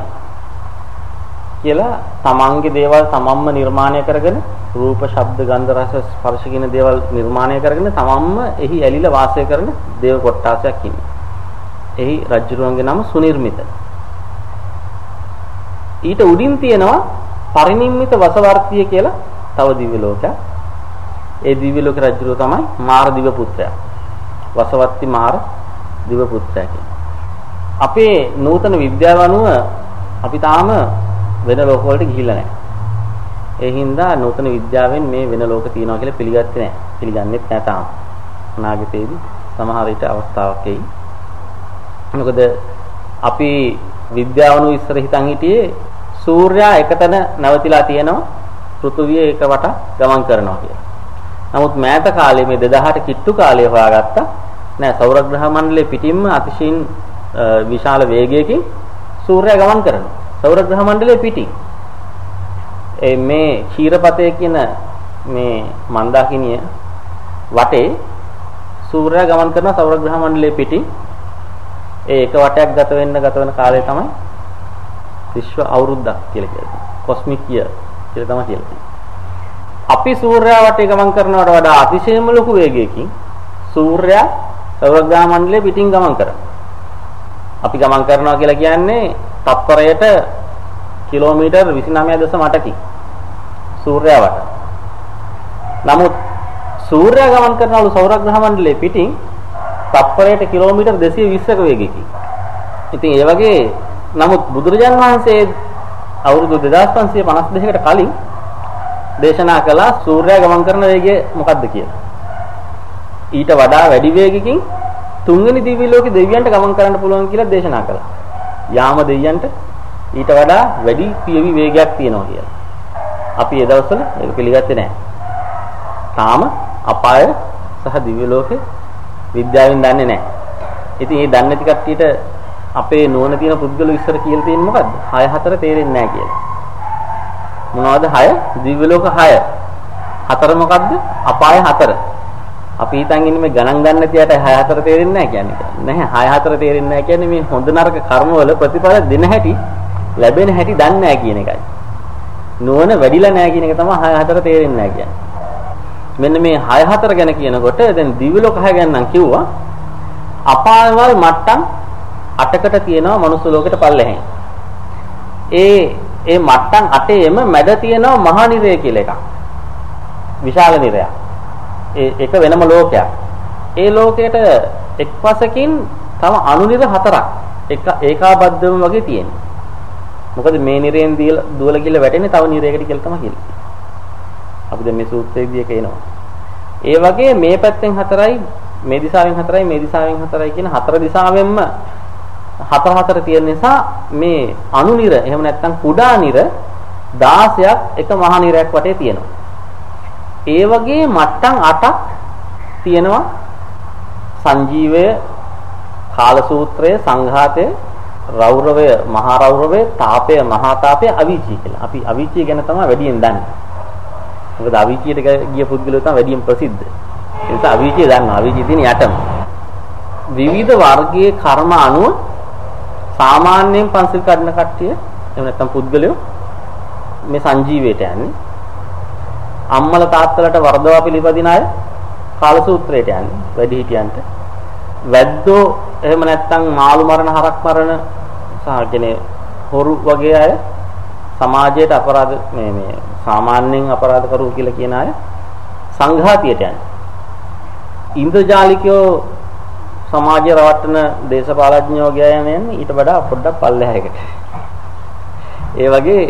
කියලා තමන්ගේ දේවල් තමන්ම නිර්මාණය කරගෙන රූප, ශබ්ද, ගන්ධ, රස, ස්පර්ශ කියන දේවල් නිර්මාණය කරගෙන තමන්ම එහි ඇලිලා වාසය කරන දේව කොටාසයක් ඉන්නේ. එහි රජුරුවන්ගේ නම සුනිර්මිත. ඊට උඩින් තියෙනවා පරිනිම්මිත වසවර්තිය කියලා තව දිව්‍ය ලෝකයක්. ඒ දිව්‍ය ලෝක රජුරුව තමයි මාර දිව පුත්‍රයා. වසවර්ති මාර දිව පුත්‍රයා අපේ නූතන විද්‍යාව අනුව අපි තාම වෙන ලෝක වලට ගිහිල්ලා නැහැ. ඒ හින්දා නූතන විද්‍යාවෙන් මේ වෙන ලෝක තියෙනවා කියලා පිළිගත්තේ නැහැ. පිළිගන්නෙත් නැහැ තාම. අනාගතයේදී සමහර විට අවස්ථාවක් එයි. මොකද අපි විද්‍යාවනු ඉස්සර හිතන් හිටියේ සූර්යයා එකතැන නැවතිලා තියෙනවා පෘථුවිය එක වට ගමන් කරනවා කියලා. නමුත් මෑත කාලේ මේ 2000ට කිට්ටු කාලේ හොයාගත්තා නෑ සෞරග්‍රහ මණ්ඩලයේ පිටින්ම අතිශයින් විශාල වේගයකින් සූර්යයා ගමන් කරනවා. සෞරග්‍රහ මණ්ඩලයේ පිටින්. ඒ මේ ක්ෂීරපතය කියන මේ මන්දාකිනිය වටේ සූර්යයා ගමන් කරන සෞරග්‍රහ මණ්ඩලයේ පිටින් ඒ එක වටයක් ගත වෙන්න ගත වෙන කාලය තමයි විශ්ව අවුරුද්දක් කියලා කියන්නේ. කොස්මික් ඉයර් කියලා තමයි කියලා තියෙන්නේ. අපි සූර්යයා වටේ ගමන් කරනවට වඩා අතිශයම ලොකු වේගයකින් සූර්යයා සෞරග්‍රහ මණ්ඩලයේ පිටින් ගමන් කරනවා. අපි ගමන් කරනවා කියලා කියන්නේ තත්පරයට කිලෝමීටර් 29.8කින් සූර්යයා වට. නමුත් සූර්යයා ගමන් කරනවලු සෞරග්‍රහ මණ්ඩලයේ පිටින් තත්පරයට කිලෝමීටර් 220ක වේගයකින්. ඉතින් ඒ වගේ නමුත් බුදුරජාන් වහන්සේ අවුරුදු 2552කට කලින් දේශනා කළා සූර්යයා ගමන් කරන වේගය මොකක්ද කියලා. ඊට වඩා වැඩි වේගකින් තුන්වෙනි දිව්‍ය ලෝකේ දෙවියන්ට ගමන් කරන්න පුළුවන් කියලා දේශනා කළා. යාම දෙවියන්ට ඊට වඩා වැඩි පියවි වේගයක් තියෙනවා කියලා. අපි ඒ දවස්වල ඒක පිළිගත්තේ නැහැ. තාම අපාය සහ දිව්‍ය ලෝකේ විද්‍යාවෙන් දන්නේ නැහැ. ඉතින් මේ දන්නේ නැති කට්ටියට අපේ නුවණ තියෙන පුද්ගලෝ ඉස්සර කියලා තියෙන්නේ මොකද්ද? 6 4 තේරෙන්නේ නැහැ කියලා. මොනවද 6? දිව්‍ය ලෝක 6. හතර මොකද්ද? අපාය 4. අපි හිතන් ඉන්නේ මේ ගණන් ගන්න තියට 6 4 තේරෙන්නේ නැහැ කියන්නේ. නැහැ 6 4 තේරෙන්නේ නැහැ කියන්නේ මේ හොඳ නරක කර්මවල ප්‍රතිඵල දෙන හැටි ලැබෙන හැටි දන්නේ නැහැ කියන එකයි. නුවණ වැඩිලා නැහැ කියන එක තමයි 6 4 තේරෙන්නේ නැහැ කියන්නේ. මෙන්න මේ 6 4 ගැන කියනකොට දැන් දිව්‍ය ලෝක 6 ගැන නම් කිව්වා අපායවල් මට්ටම් 8කට තියෙනවා මනුස්ස ලෝකෙට පල්ලෙහෙන්. ඒ ඒ මට්ටම් 8ේම මැද තියෙනවා මහා නිරය කියලා එකක්. විශාල නිරයක්. ඒ එක වෙනම ලෝකයක්. ඒ ලෝකයට එක්පසකින් තව අනුනිර හතරක් එක ඒකාබද්ධවම වගේ තියෙනවා. මොකද මේ නිරයෙන් දුවල ගිහලා වැටෙන්නේ තව නිරයකට කියලා තමයි කියන්නේ. අපි දැන් මේ සූත්‍රයේදී එක එනවා. ඒ වගේ මේ පැත්තෙන් හතරයි මේ දිශාවෙන් හතරයි මේ දිශාවෙන් හතරයි කියන හතර දිශාවෙන්ම හතර හතර තියෙන නිසා මේ අනුනිර එහෙම නැත්නම් කුඩා නිර 16ක් එක මහා නිරයක් වටේ තියෙනවා. ඒ වගේ මට්ටම් 8ක් තියෙනවා සංජීවය කාලසූත්‍රය සංඝාතය රෞරවය මහා රෞරවය තාපය මහා තාපය අවීචී කියලා. අපි අවීචී ගැන තමයි වැඩියෙන් දන්නේ. මොකද අවීචියට ගිය පුද්ගලයෝ තමයි වැඩියෙන් ප්‍රසිද්ධ. ඒ නිසා අවීචිය දන්නවා. අවීචිය තියෙන යටම. විවිධ වර්ගයේ කර්ම අනුව සාමාන්‍යයෙන් පන්සිල් කඩන කට්ටිය එහෙම නැත්නම් පුද්ගලයෝ මේ සංජීවයට යන්නේ. අම්මල තාත්තලට වර්ධවා පිළිපදින අය කාලසූත්‍රයට යන්නේ වැඩි හිටියන්ට. වැද්දෝ එහෙම නැත්නම් මාළු මරණ හරක් මරණ සාකනේ හොරු වගේ අය සමාජයට අපරාධ මේ මේ සාමාන්‍යයෙන් අපරාධ කරු කියලා කියන අය සංඝාතියට යන්නේ. ඉන්ද්‍රජාලිකයෝ සමාජය රවට්ටන දේශපාලඥයෝ ගෑයම යන්නේ ඊට වඩා පොඩ්ඩක් පල්ලෙහායකට. ඒ වගේ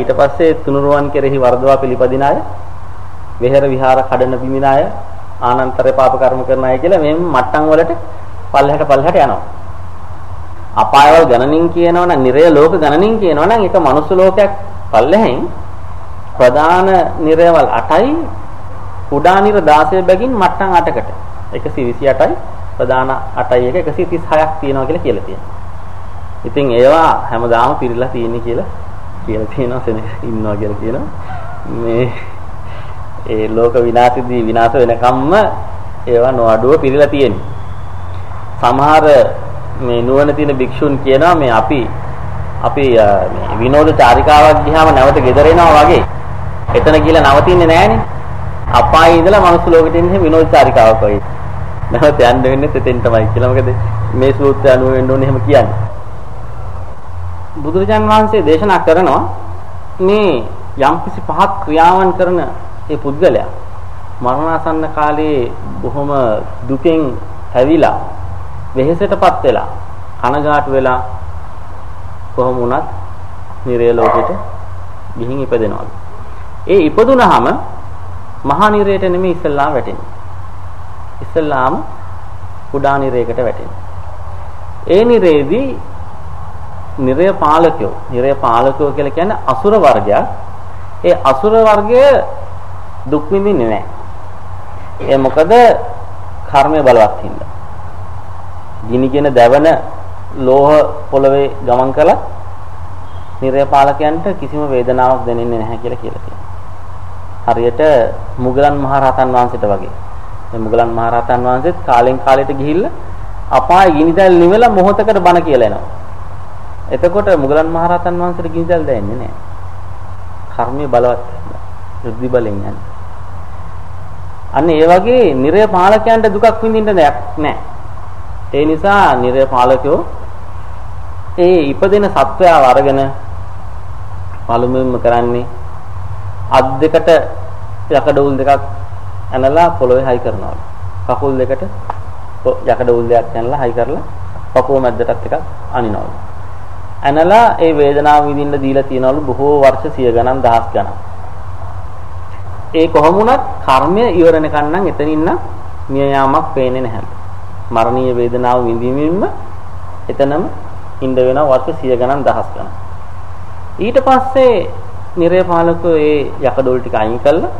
ඊට පස්සේ තුනුරුවන් කෙරෙහි වර්ධවා පිළිපදින අය, වෙහෙර විහාර කඩන බිමින අය, ආනන්තර පාප කර්ම කරන අය කියලා මේ මට්ටම් වලට පල්ලෙහාට පල්ලෙහාට යනවා. අපායවල ගණනින් කියනවා නම් නිරය ලෝක ගණනින් කියනවා නම් ඒක මනුස්ස ලෝකයක් පල්ලෙහෙන් ප්‍රධාන නිරයවල් 8යි කුඩා නිර 16 බැගින් මට්ටම් 8කට 128යි ප්‍රධාන 8යි එක 136ක් තියෙනවා කියලා කියලා තියෙනවා. ඉතින් ඒවා හැමදාම පිරීලා තියෙන්නේ කියලා කියලා තියෙනවා සෙනග ඉන්නවා කියලා කියනවා. මේ ඒ ලෝක විනාශෙදී විනාශ වෙනකම්ම ඒවා නොඅඩුව පිරීලා තියෙන්නේ. සමහර මේ නුවණ තියෙන භික්ෂුන් කියනවා මේ අපි අපි මේ විනෝද චාරිකාවක් ගියාම නැවත ගෙදර එනවා වගේ. එතන ගිහලා නවතින්නේ නැහනේ. අපායේ ඉඳලා මනුස්ස ලෝකෙට එන්නේ විනෝද චාරිකාවක් වගේ. නැවත යන්න වෙන්නේ තෙතෙන් තමයි කියලා. මොකද මේ සූත්‍රය අනුව වෙන්න ඕනේ එහෙම කියන්නේ. බුදුරජාන් වහන්සේ දේශනා කරනවා මේ යම්කිසි පහක් ක්‍රියාවන් කරන ඒ පුද්ගලයා මරණාසන්න කාලේ බොහොම දුකෙන් හැවිලා වෙහෙසටපත් වෙලා කනගාටු වෙලා කොහොම වුණත් නිරය ලෝකෙට ගිහින් ඉපදෙනවා. ඒ ඉපදුනහම මහා නිරයට නෙමෙයි ඉස්සල්ලාම වැටෙන්නේ. ඉස්සල්ලාම කුඩා නිරයකට වැටෙනවා. ඒ නිරේදී නිරය පාලකයෝ, නිරය පාලකයෝ කියලා කියන්නේ අසුර වර්ගයක්. ඒ අසුර වර්ගය දුක් විඳින්නේ නැහැ. ඒ මොකද කර්මය බලවත් හින්දා. ගිනිගෙන දැවන ලෝහ පොළවේ ගමන් කළා නිරය පාලකයන්ට කිසිම වේදනාවක් දැනෙන්නේ නැහැ කියලා කියලා තියෙනවා. හරියට මුගලන් මහරහතන් වහන්සේට වගේ. මේ මුගලන් මහරහතන් වහන්සේත් කාලෙන් කාලයට ගිහිල්ලා අපාය ගිනිදැල් නිවලා මොහොතකට බණ කියලා එනවා. එතකොට මුගලන් මහරහතන් වහන්සේට ගිනිදැල් දැනෙන්නේ නැහැ. කර්මයේ බලවත් ඍද්ධි බලෙන් යන්නේ. අන්න ඒ වගේ නිරය පාලකයන්ට දුකක් විඳින්න දෙයක් නැහැ. ඒ නිසා නිරය පාලකයෝ ඒ ඉපදෙන සත්වයාව අරගෙන පළමුවෙන්ම කරන්නේ අත් දෙකට යකඩ උල් දෙකක් ඇනලා පොළොවේ හයි කරනවා. කකුල් දෙකට යකඩ උල් දෙකක් ඇනලා හයි කරලා පපුව මැද්දටත් එකක් අනිනවා. ඇනලා ඒ වේදනාව විඳින්න දීලා තියනවලු බොහෝ වර්ෂ සිය ගණන් දහස් ගණන්. ඒ කොහොම වුණත් කර්මය ඉවරණකන් නම් එතනින් නම් මිය යාමක් පේන්නේ නැහැ. මරණීය වේදනාව විඳින්මින්ම එතනම ඉඳ වෙනවා වර්ෂ සිය ගණන් දහස් ගණන්. ඊට පස්සේ නිරය පාලකෝ ඒ යකඩෝල් ටික අයින් කළා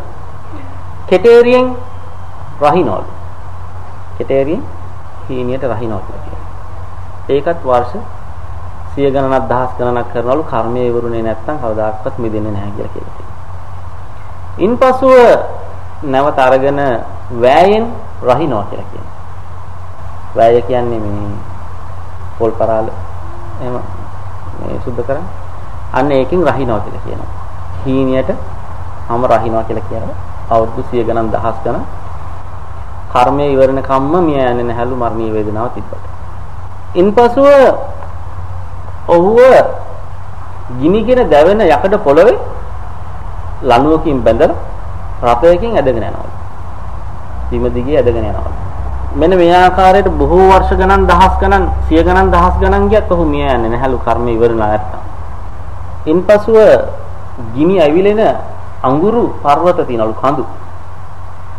කෙටේරියෙන් රහිනවලු. කෙටේරියෙන් හීනියට රහිනවා කියලා කියනවා. ඒකත් වර්ෂ සිය ගණනක් දහස් ගණනක් කරනවලු කර්මයේ ඉවරුනේ නැත්නම් කවදාකවත් මිදෙන්නේ නැහැ කියලා කියලා තියෙනවා. ඉන්පසුව නැවත අරගෙන වෑයෙන් රහිනවා කියලා කියනවා. වෑය කියන්නේ මේ පොල් පරාල එහෙම මේ සුද්ධ කරන්නේ. අන්න ඒකෙන් රහිනවා කියලා කියනවා. හීනියට හැම රහිනවා කියලා කියනවා. අවුරුදු 100 ගණන් දහස් ගණන් කර්මයේ ඉවරණ කම්ම මිය යන්නේ නැහැලු මරණීය වේදනාව තිබ්බට. ඉන්පසුව ඔහුව ගිනිගෙන දැවෙන යකඩ පොළවේ ලණුවකින් බැඳලා රථයකින් ඇදගෙන යනවා. බිම දිගේ ඇදගෙන යනවා. මෙන්න මේ ආකාරයට බොහෝ වර්ෂ ගණන් දහස් ගණන් සිය ගණන් දහස් ගණන් ගියත් ඔහු මිය යන්නේ නැහැලු කර්ම ඉවරලා නැත්තම්. ඉන්පසුව ගිනි ඇවිලෙන අඟුරු පර්වත තියනලු කඳු.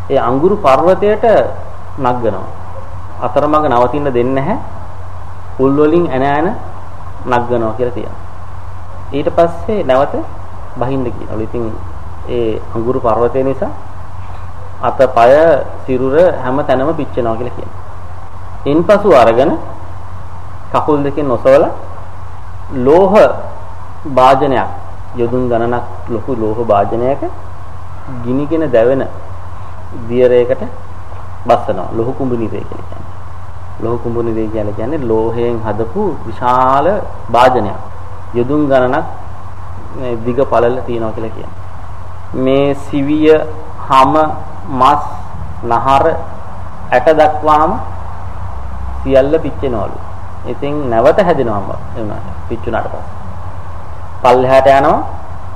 ඒ අඟුරු පර්වතයට නග්ගනවා. අතරමඟ නවතින්න දෙන්නේ නැහැ. උල් වලින් ඇන ඇන නග්ගනවා කියලා තියෙනවා. ඊට පස්සේ නැවත බහින්න කියනවලු. ඉතින් ඒ අඟුරු පර්වතය නිසා අත පය සිරුර හැම තැනම පිච්චෙනවා කියලා කියනවා. ඉන්පසු අරගෙන කකුල් දෙකෙන් ඔසවලා ලෝහ වාදනයක් යොදුන් ගණනක් ලොකු ලෝහ වාදනයක ගිනිගෙන දැවෙන දියරයකට බස්සනවා ලෝහ කුඹුනිරේ කියලා කියන්නේ. ලෝහ කුඹුනිරේ කියලා කියන්නේ ලෝහයෙන් හදපු විශාල වාදනයක්. යොදුන් ගණනක් දිග පළල තියෙනවා කියලා කියන්නේ. මේ සිවිය, හම, මස්, නහර ඇට දක්වාම සියල්ල පිච්චෙනවලු. ඉතින් නැවත හැදෙනවම ඒ උනාට පිච්චුනාට පස්සේ. පල්ලෙහාට යනවා,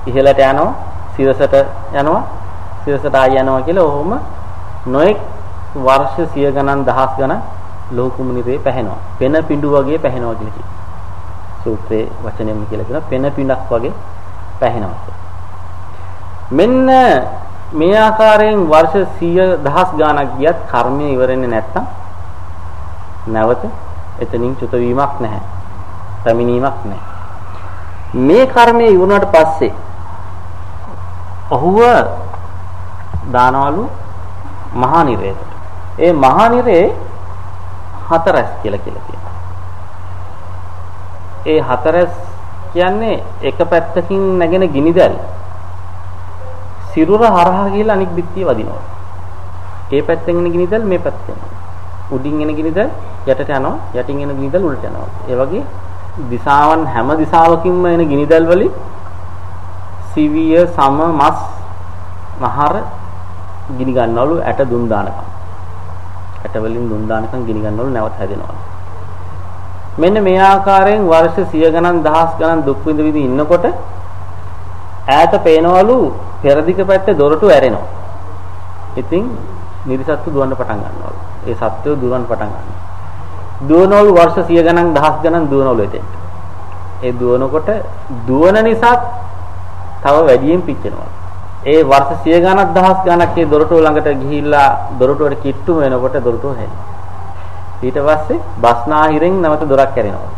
ඉහළට යනවා, සිරසට යනවා, සිරසට ආය යනවා කියලා ඔහොම නොඑක් වර්ෂ සිය ගණන් දහස් ගණන් ලෝකුමුනිරේ පැහැෙනවා. පෙන පිඬු වගේ පැහැෙනවා කියලා කියනවා. සූත්‍රයේ වචනයෙන් කියලා කියනවා පෙන පිඬක් වගේ පැහැෙනවා. මෙන්න මේ ආකාරයෙන් වර්ෂ 100 දහස් ගාණක් ගියත් කර්මය ඉවරෙන්නේ නැත්තම් නැවත එතනින් චුත වීමක් නැහැ. පැමිණීමක් නැහැ. මේ කර්මය ඉවුණාට පස්සේ ඔහුව දානවලු මහා නිරේට. ඒ මහා නිරේ හතරස් කියලා කියලා කියනවා. ඒ හතරස් කියන්නේ එක පැත්තකින් නැගෙන ගිනිදැල් සිරුර හරහා ගිහලා අනික් පිටිය වදිනවා. ඒ පැත්තෙන් එන ගිනිදල් මේ පැත්තෙන්. උඩින් එන ගිනිදල් යටට යනවා, යටින් එන ගිනිදල් උඩට යනවා. ඒ වගේ දිශාවන් හැම දිශාවකින්ම එන ගිනිදල් වලින් සිවිය සම මස් මහර ගිනි ගන්නවලු ඇට දුම් දානකම්. ඇට වලින් දුම් දානකම් ගිනි ගන්නවලු නැවත හැදෙනවලු. මෙන්න මේ ආකාරයෙන් වර්ෂ 100 ගණන් දහස් ගණන් දුක් විඳ විඳ ඉන්නකොට ඈත පේනවලු පෙරදිග පැත්තේ දොරටු ඇරෙනවා. ඉතින් නිරිසත්තු දුවන්න පටන් ගන්නවලු. ඒ සත්වෝ දුවන්න පටන් ගන්නවා. දුවනවලු වර්ෂ 100 ගණන් දහස් ගණන් දුවනවලු එතෙන්. ඒ දුවනකොට දුවන නිසා තව වැඩියෙන් පිච්චෙනවා. ඒ වර්ෂ 100 ගණන් දහස් ගණක් ඒ දොරටුව ළඟට ගිහිල්ලා දොරටුවට කිට්ටු වෙනකොට දොරටුව හැදෙනවා. ඊට පස්සේ බස්නාහිරෙන් නැවත දොරක් කැරෙනවා.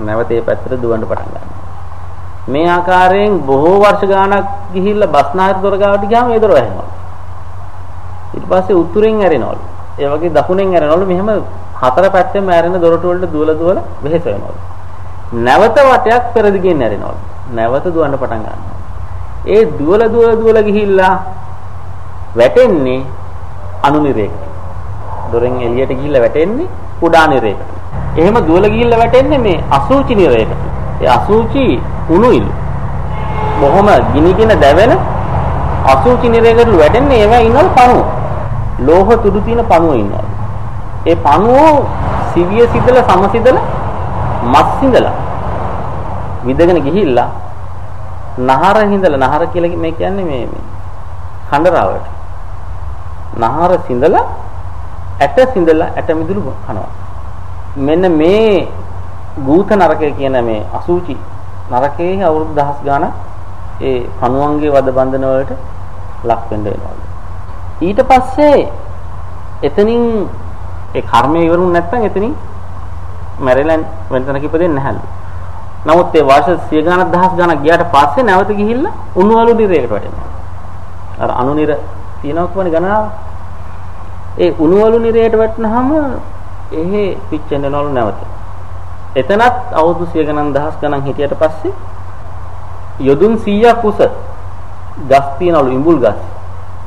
නැවත ඒ පැත්තට දුවන්න පටන් ගන්නවා. මේ ආකාරයෙන් බොහෝ වර්ෂ ගාණක් ගිහිල්ලා බස්නාහිර දොර ගාවට ගියාම ඒ දොර වැහෙනවා. ඊට පස්සේ උතුරෙන් ඇරෙනවලු. ඒ වගේ දකුණෙන් ඇරෙනවලු මෙහෙම හතර පැත්තෙම ඇරෙන දොරටු වලට දුවල දුවල වෙහෙස වෙනවලු. නැවත වටයක් පෙරදිගෙන් ඇරෙනවලු. නැවත දුවන්න පටන් ගන්නවා. ඒ දුවල දුවල දුවල ගිහිල්ලා වැටෙන්නේ අනුනිරේකට. දොරෙන් එළියට ගිහිල්ලා වැටෙන්නේ කුඩා නිරේකට. එහෙම දුවල ගිහිල්ලා වැටෙන්නේ මේ අසූචි නිරේකට. ඒ අසූචි උණුයිලු. බොහොම ගිනිගෙන දැවෙන අසූචි නිරයකට වැටෙන්නේ ඒවා ඉන්නවල පණුව. ලෝහ තුඩු තියෙන පණුව ඉන්නවා. ඒ පණුව සිවිය සිදලා සමසිදලා මස් සිදලා විදගෙන ගිහිල්ලා නහර හිඳලා නහර කියලා මේ කියන්නේ මේ මේ කණ්ඩරාවට. නහර සිඳලා ඇට සිඳලා ඇට මිදුළු කනවා. මෙන්න මේ ගූත නරකය කියන මේ අසූචි නරකයේ අවුරුදු දහස් ගාණක් ඒ කණුවන්ගේ වද බන්ධන වලට ලක් වෙන්න වෙනවා. ඊට පස්සේ එතනින් ඒ කර්මය ඉවරුනේ නැත්නම් එතනින් මැරෙලා වෙන තැනක ඉපදෙන්නේ නැහැලු. නමුත් ඒ වර්ෂ 100 ගණන් දහස් ගණන් ගියාට පස්සේ නැවත ගිහිල්ලා උණුවලු නිරයකට වැටෙනවා. අර අණුනිර තියෙනවා කියන්නේ ගණනාව. ඒ උණුවලු නිරයට වැටුනහම එහෙ පිච්චෙන්නවලු නැවත. එතනත් අවුරුදු 100 ගණන් දහස් ගණන් හිටියට පස්සේ යොදුන් 100ක් උස ගස් තියනවලු ඉඹුල් ගස්.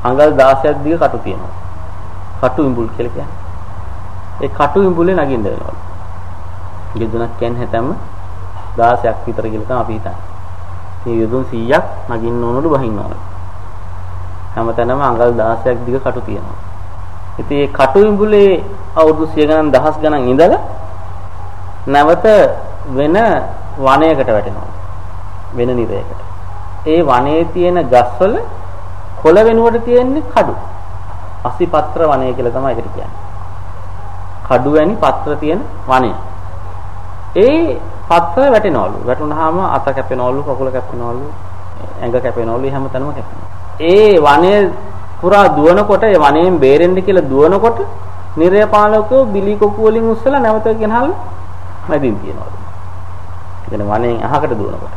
අඟල් 16ක් දිග කටු තියෙනවා. කටු ඉඹුල් කියලා කියන්නේ. ඒ කටු ඉඹුලේ නගින්න වෙනවලු. ගෙදුනක් කියන්නේ හැතැම්ම 16ක් විතර කියලා තමයි අපි හිතන්නේ. මේ යොදුන් 100ක් නගින්න ඕනලු වහින්න ඕනලු. හැමතැනම අඟල් 16ක් දිග කටු තියෙනවා. ඉතින් මේ කටු ඉඹුලේ අවුරුදු 100 ගණන් දහස් ගණන් ඉඳලා නැවත වෙන වනයකට වැටෙනවා. වෙන නිරයකට. ඒ වනයේ තියෙන ගස්වල කොළ වෙනුවට තියෙන්නේ කඩු. අසිපත්‍ර වනය කියලා තමයි ඒකට කියන්නේ. කඩු වැනි පත්‍ර තියෙන වනය. ඒ පත්‍ර වැටෙනවලු. වැටුනහම අත කැපෙනවලු, කකුල කැපෙනවලු, ඇඟ කැපෙනවලු, හැම තැනම කැපෙනවා. ඒ වනයේ පුරා දුවනකොට ඒ වනයෙන් බේරෙන්න කියලා දුවනකොට නිරය පාලකෝ බිලි කොකු වලින් උස්සලා නැවත ගෙනහල් මැදින් තියනවලු. කියන වනයෙන් අහකට දුවනකොට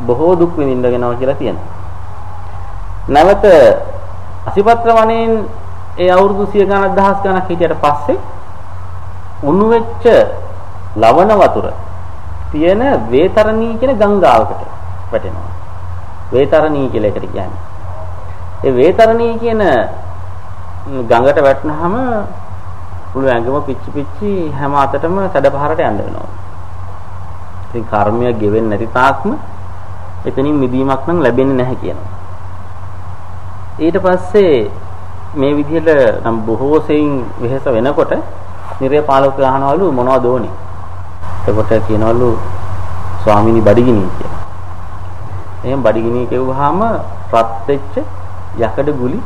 බොහෝ දුක් විඳින්න වෙනවා කියලා තියෙනවා. නැවත අසිපත්‍ර වනයෙන් ඒ අවුරුදු 100 ගණන් දහස් ගණක් හිටියට පස්සේ උණු වෙච්ච ලවණ වතුර තියෙන වේතරණී කියන ගංගාවකට වැටෙනවා. වේතරණී කියලා එකට කියන්නේ. ඒ වේතරණී කියන ගඟට වැටුනහම මුළු ඇඟම පිච්චි පිච්චි හැම අතටම සැඩපහරට යන්න වෙනවා. ඉතින් කර්මය ගෙවෙන්නේ නැති තාක්ම එතනින් මිදීමක් නම් ලැබෙන්නේ නැහැ කියනවා. ඊට පස්සේ මේ විදිහට නම් බොහෝ සෙයින් වෙහෙස වෙනකොට නිරය පාලක අහනවලු මොනවද ඕනේ? එතකොට කියනවලු ස්වාමිනි බඩගිනි කියලා. එහෙනම් බඩගිනි කියවුවාම රත් වෙච්ච යකඩ ගුලි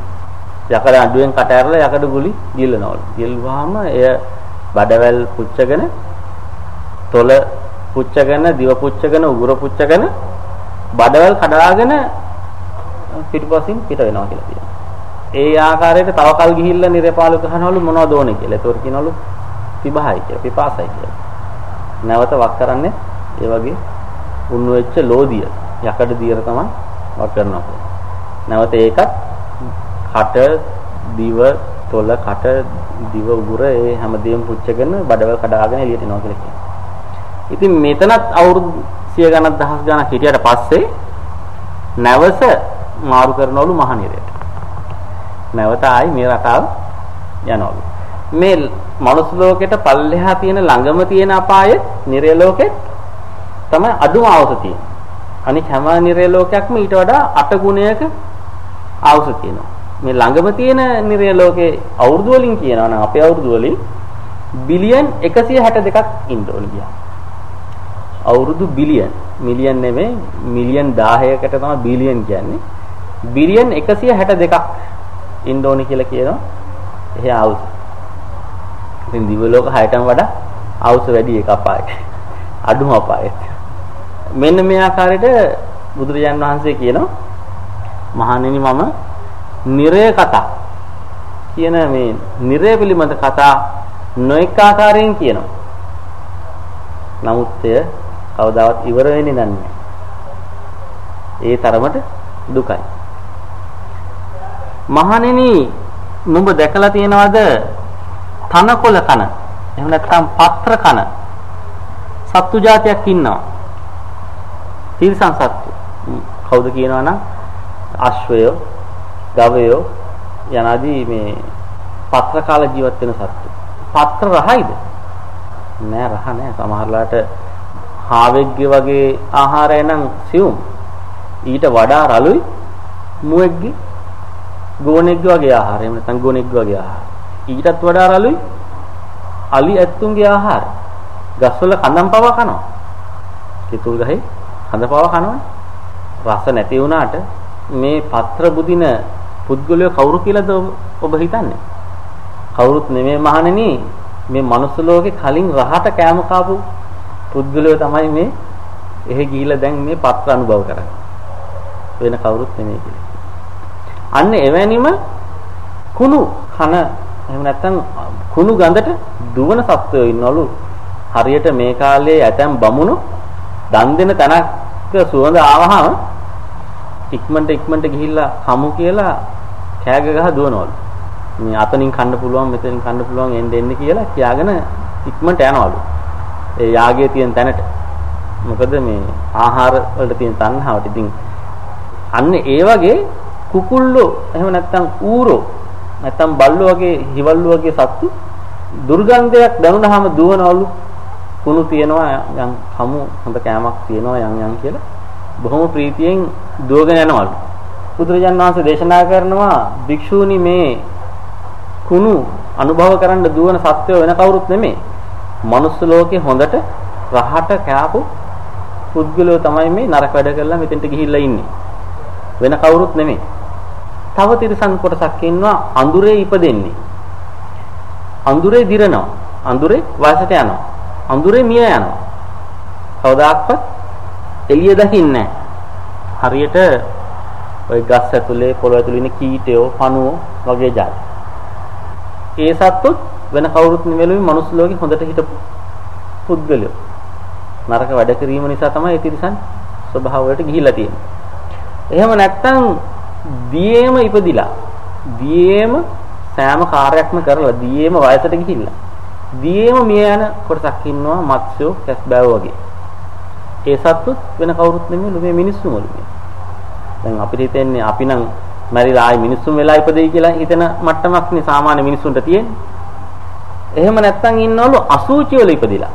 යකඩ අඩුවෙන් කට ඇරලා යකඩ ගුලි ගිල්ලනවලු. ගිල්වුවාම එය බඩවැල් පුච්චගෙන තොල පුච්චගෙන දිව පුච්චගෙන උගුර පුච්චගෙන බඩවැල් කඩාගෙන පිටුපසින් පිට වෙනවා කියලා කියනවා. ඒ ආකාරයට තව කල් ගිහිල්ලා නිරපාලක කහනවලු මොනවද ඕනේ කියලා. ඒතකොට කියනවලු පිබහයි කියලා, පිපාසයි කියලා. නැවත වක් කරන්නේ ඒ වගේ උණු වෙච්ච ලෝදිය යකඩ දියර තමයි වක් කරනවා. නැවත ඒකත් කට දිව තොල කට දිව උගුර ඒ හැමදේම පුච්චගෙන බඩවැල් කඩාගෙන එළියට එනවා කියලා කියනවා. ඉතින් මෙතනත් අවුරුදු 100 ගණන් දහස් ගණන් හිටියට පස්සේ නැවස මාරු කරනවලු මහනිරයට. නැවත ආයි මේ රටාව යනවලු. මේ මනුස්ස ලෝකෙට පල්ලෙහා තියෙන ළඟම තියෙන අපාය නිරය ලෝකෙත් තමයි අඩුම අවස තියෙන්නේ. අනික හැම නිරය ලෝකයක්ම ඊට වඩා 8 ගුණයක අවස තියෙනවා. මේ ළඟම තියෙන නිරය ලෝකේ අවුරුදු වලින් කියනවා නම් අපේ අවුරුදු වලින් බිලියන් 162ක් ඉන්න ඕනේ ගියා. අවුරුදු බිලියන් මිලියන් නෙමෙයි මිලියන් 1000කට තමයි බිලියන් කියන්නේ. බිලියන් 162ක් ඉන්න ඕනේ කියලා කියනවා. එහේ අවුරුදු. ඉතින් දිව ලෝක 6ටම වඩා අවුරුදු වැඩි එක අපායක. අඩුම අපායක. මෙන්න මේ ආකාරයට බුදුරජාන් වහන්සේ කියනවා මහණෙනි මම නිරය කතා කියන මේ නිරය පිළිබඳ කතා නොඑක ආකාරයෙන් කියනවා. නමුත් එය කවදාවත් ඉවර වෙන්නේ නැහැ. ඒ තරමට දුකයි. මහණෙනි නුඹ දැකලා තියෙනවද තනකොළ කන? එහෙම නැත්නම් පත්‍ර කන? සත්තු జాතියක් ඉන්නවා. තිරිසන් සත්තු. කවුද කියනවනම් අශ්වයෝ ගවයෝ යනාදී මේ පත්‍ර කාල ජීවත් වෙන සත්තු. පත්‍ර රහයිද? නෑ රහ නෑ. සමහරලාට හාවෙක්ගේ වගේ ආහාරය නම් සියුම්. ඊට වඩා රළුයි මුවෙක්ගේ ගෝනෙක්ගේ වගේ ආහාරය. එහෙම නැත්නම් ගෝනෙක්ගේ වගේ ආහාර. ඊටත් වඩා රළුයි අලි ඇත්තුන්ගේ ආහාර. ගස්වල කඳන් පවා කනවා. කිතුල් ගහේ කඳ පවා කනවනේ. රස නැති වුණාට මේ පත්‍ර බුදින පුද්ගලයා කවුරු කියලාද ඔබ හිතන්නේ? කවුරුත් නෙමෙයි මහණෙනි මේ මනුස්ස ලෝකේ කලින් රහට කෑම කාපු පුද්ගලයෝ තමයි මේ එහෙ ගිහිලා දැන් මේ පත්‍ර අනුභව කරන්නේ. වෙන කවුරුත් නෙමෙයි කියලා. අන්න එවැනිම කුණු කන එහෙම නැත්නම් කුණු ගඳට දුවන සත්වයෝ ඉන්නවලු. හරියට මේ කාලේ ඇතැම් බමුණු දන් දෙන තැනක සුවඳ ආවහම ඉක්මනට ඉක්මනට ගිහිල්ලා කමු කියලා කෑග ගහ දුවනවලු. මේ අතනින් කන්න පුළුවන් මෙතනින් කන්න පුළුවන් එන්න එන්න කියලා කියාගෙන ඉක්මනට යනවලු. ඒ යාගයේ තියෙන තැනට. මොකද මේ ආහාර වලට තියෙන තණ්හාවට ඉතින් අන්න ඒ වගේ කුකුල්ලෝ එහෙම නැත්නම් ඌරෝ නැත්නම් බල්ලෝ වගේ හිවල්ලු වගේ සත්තු දුර්ගන්ධයක් දැනුණාම දුවනවලු කුණු තියනවා යම් හමු හොඳ කෑමක් තියනවා යම් යම් කියලා බොහොම ප්‍රීතියෙන් දුවගෙන යනවලු. බුදුරජාන් වහන්සේ දේශනා කරනවා භික්ෂූනි මේ කුණු අනුභව කරන්න දුවන සත්වය වෙන කවුරුත් නෙමෙයි මනුස්ස ලෝකේ හොඳට රහට කෑපු පුද්ගලයෝ තමයි මේ නරක වැඩ කරලා මෙතෙන්ට ගිහිල්ලා ඉන්නේ. වෙන කවුරුත් නෙමෙයි තව තිරසන් කොටසක් ඉන්නවා අඳුරේ ඉපදෙන්නේ. අඳුරේ දිරනවා. අඳුරේ වයසට යනවා. අඳුරේ මිය යනවා. කවදාක්වත් එළිය දකින්නේ හරියට ওই ගස් ඇතුලේ පොළොව ඇතුලේ ඉන්න කීටයෝ පණුවෝ වගේ જાති. ඒ සත්තුත් වෙන කවුරුත් නෙමෙයි මනුස්ස ලෝකේ හොඳට හිටපු පුද්ගලයෝ. නරක වැඩ කිරීම නිසා තමයි ඒ තිරිසන් ස්වභාවයට ගිහිලා තියෙන්නේ. එහෙම නැත්නම් දියේම ඉපදිලා දියේම සෑම කාර්යයක්ම කරලා දියේම වයසට ගිහිල්ලා දියේම මිය යන කොටසක් ඉන්නවා මත්ස්‍යෝ කැස්බෑව වගේ. ඒ සත්තුත් වෙන කවුරුත් නෙමෙයි මේ මිනිස්සුම වගේ. දැන් අපිට හිතෙන්නේ අපි නම් මැරිලා ආයි මිනිස්සුන් වෙලා ඉපදෙයි කියලා හිතන මට්ටමක් නේ සාමාන්‍ය මිනිස්සුන්ට තියෙන්නේ. එහෙම නැත්තම් ඉන්නවලු අසූචි වල ඉපදිලා.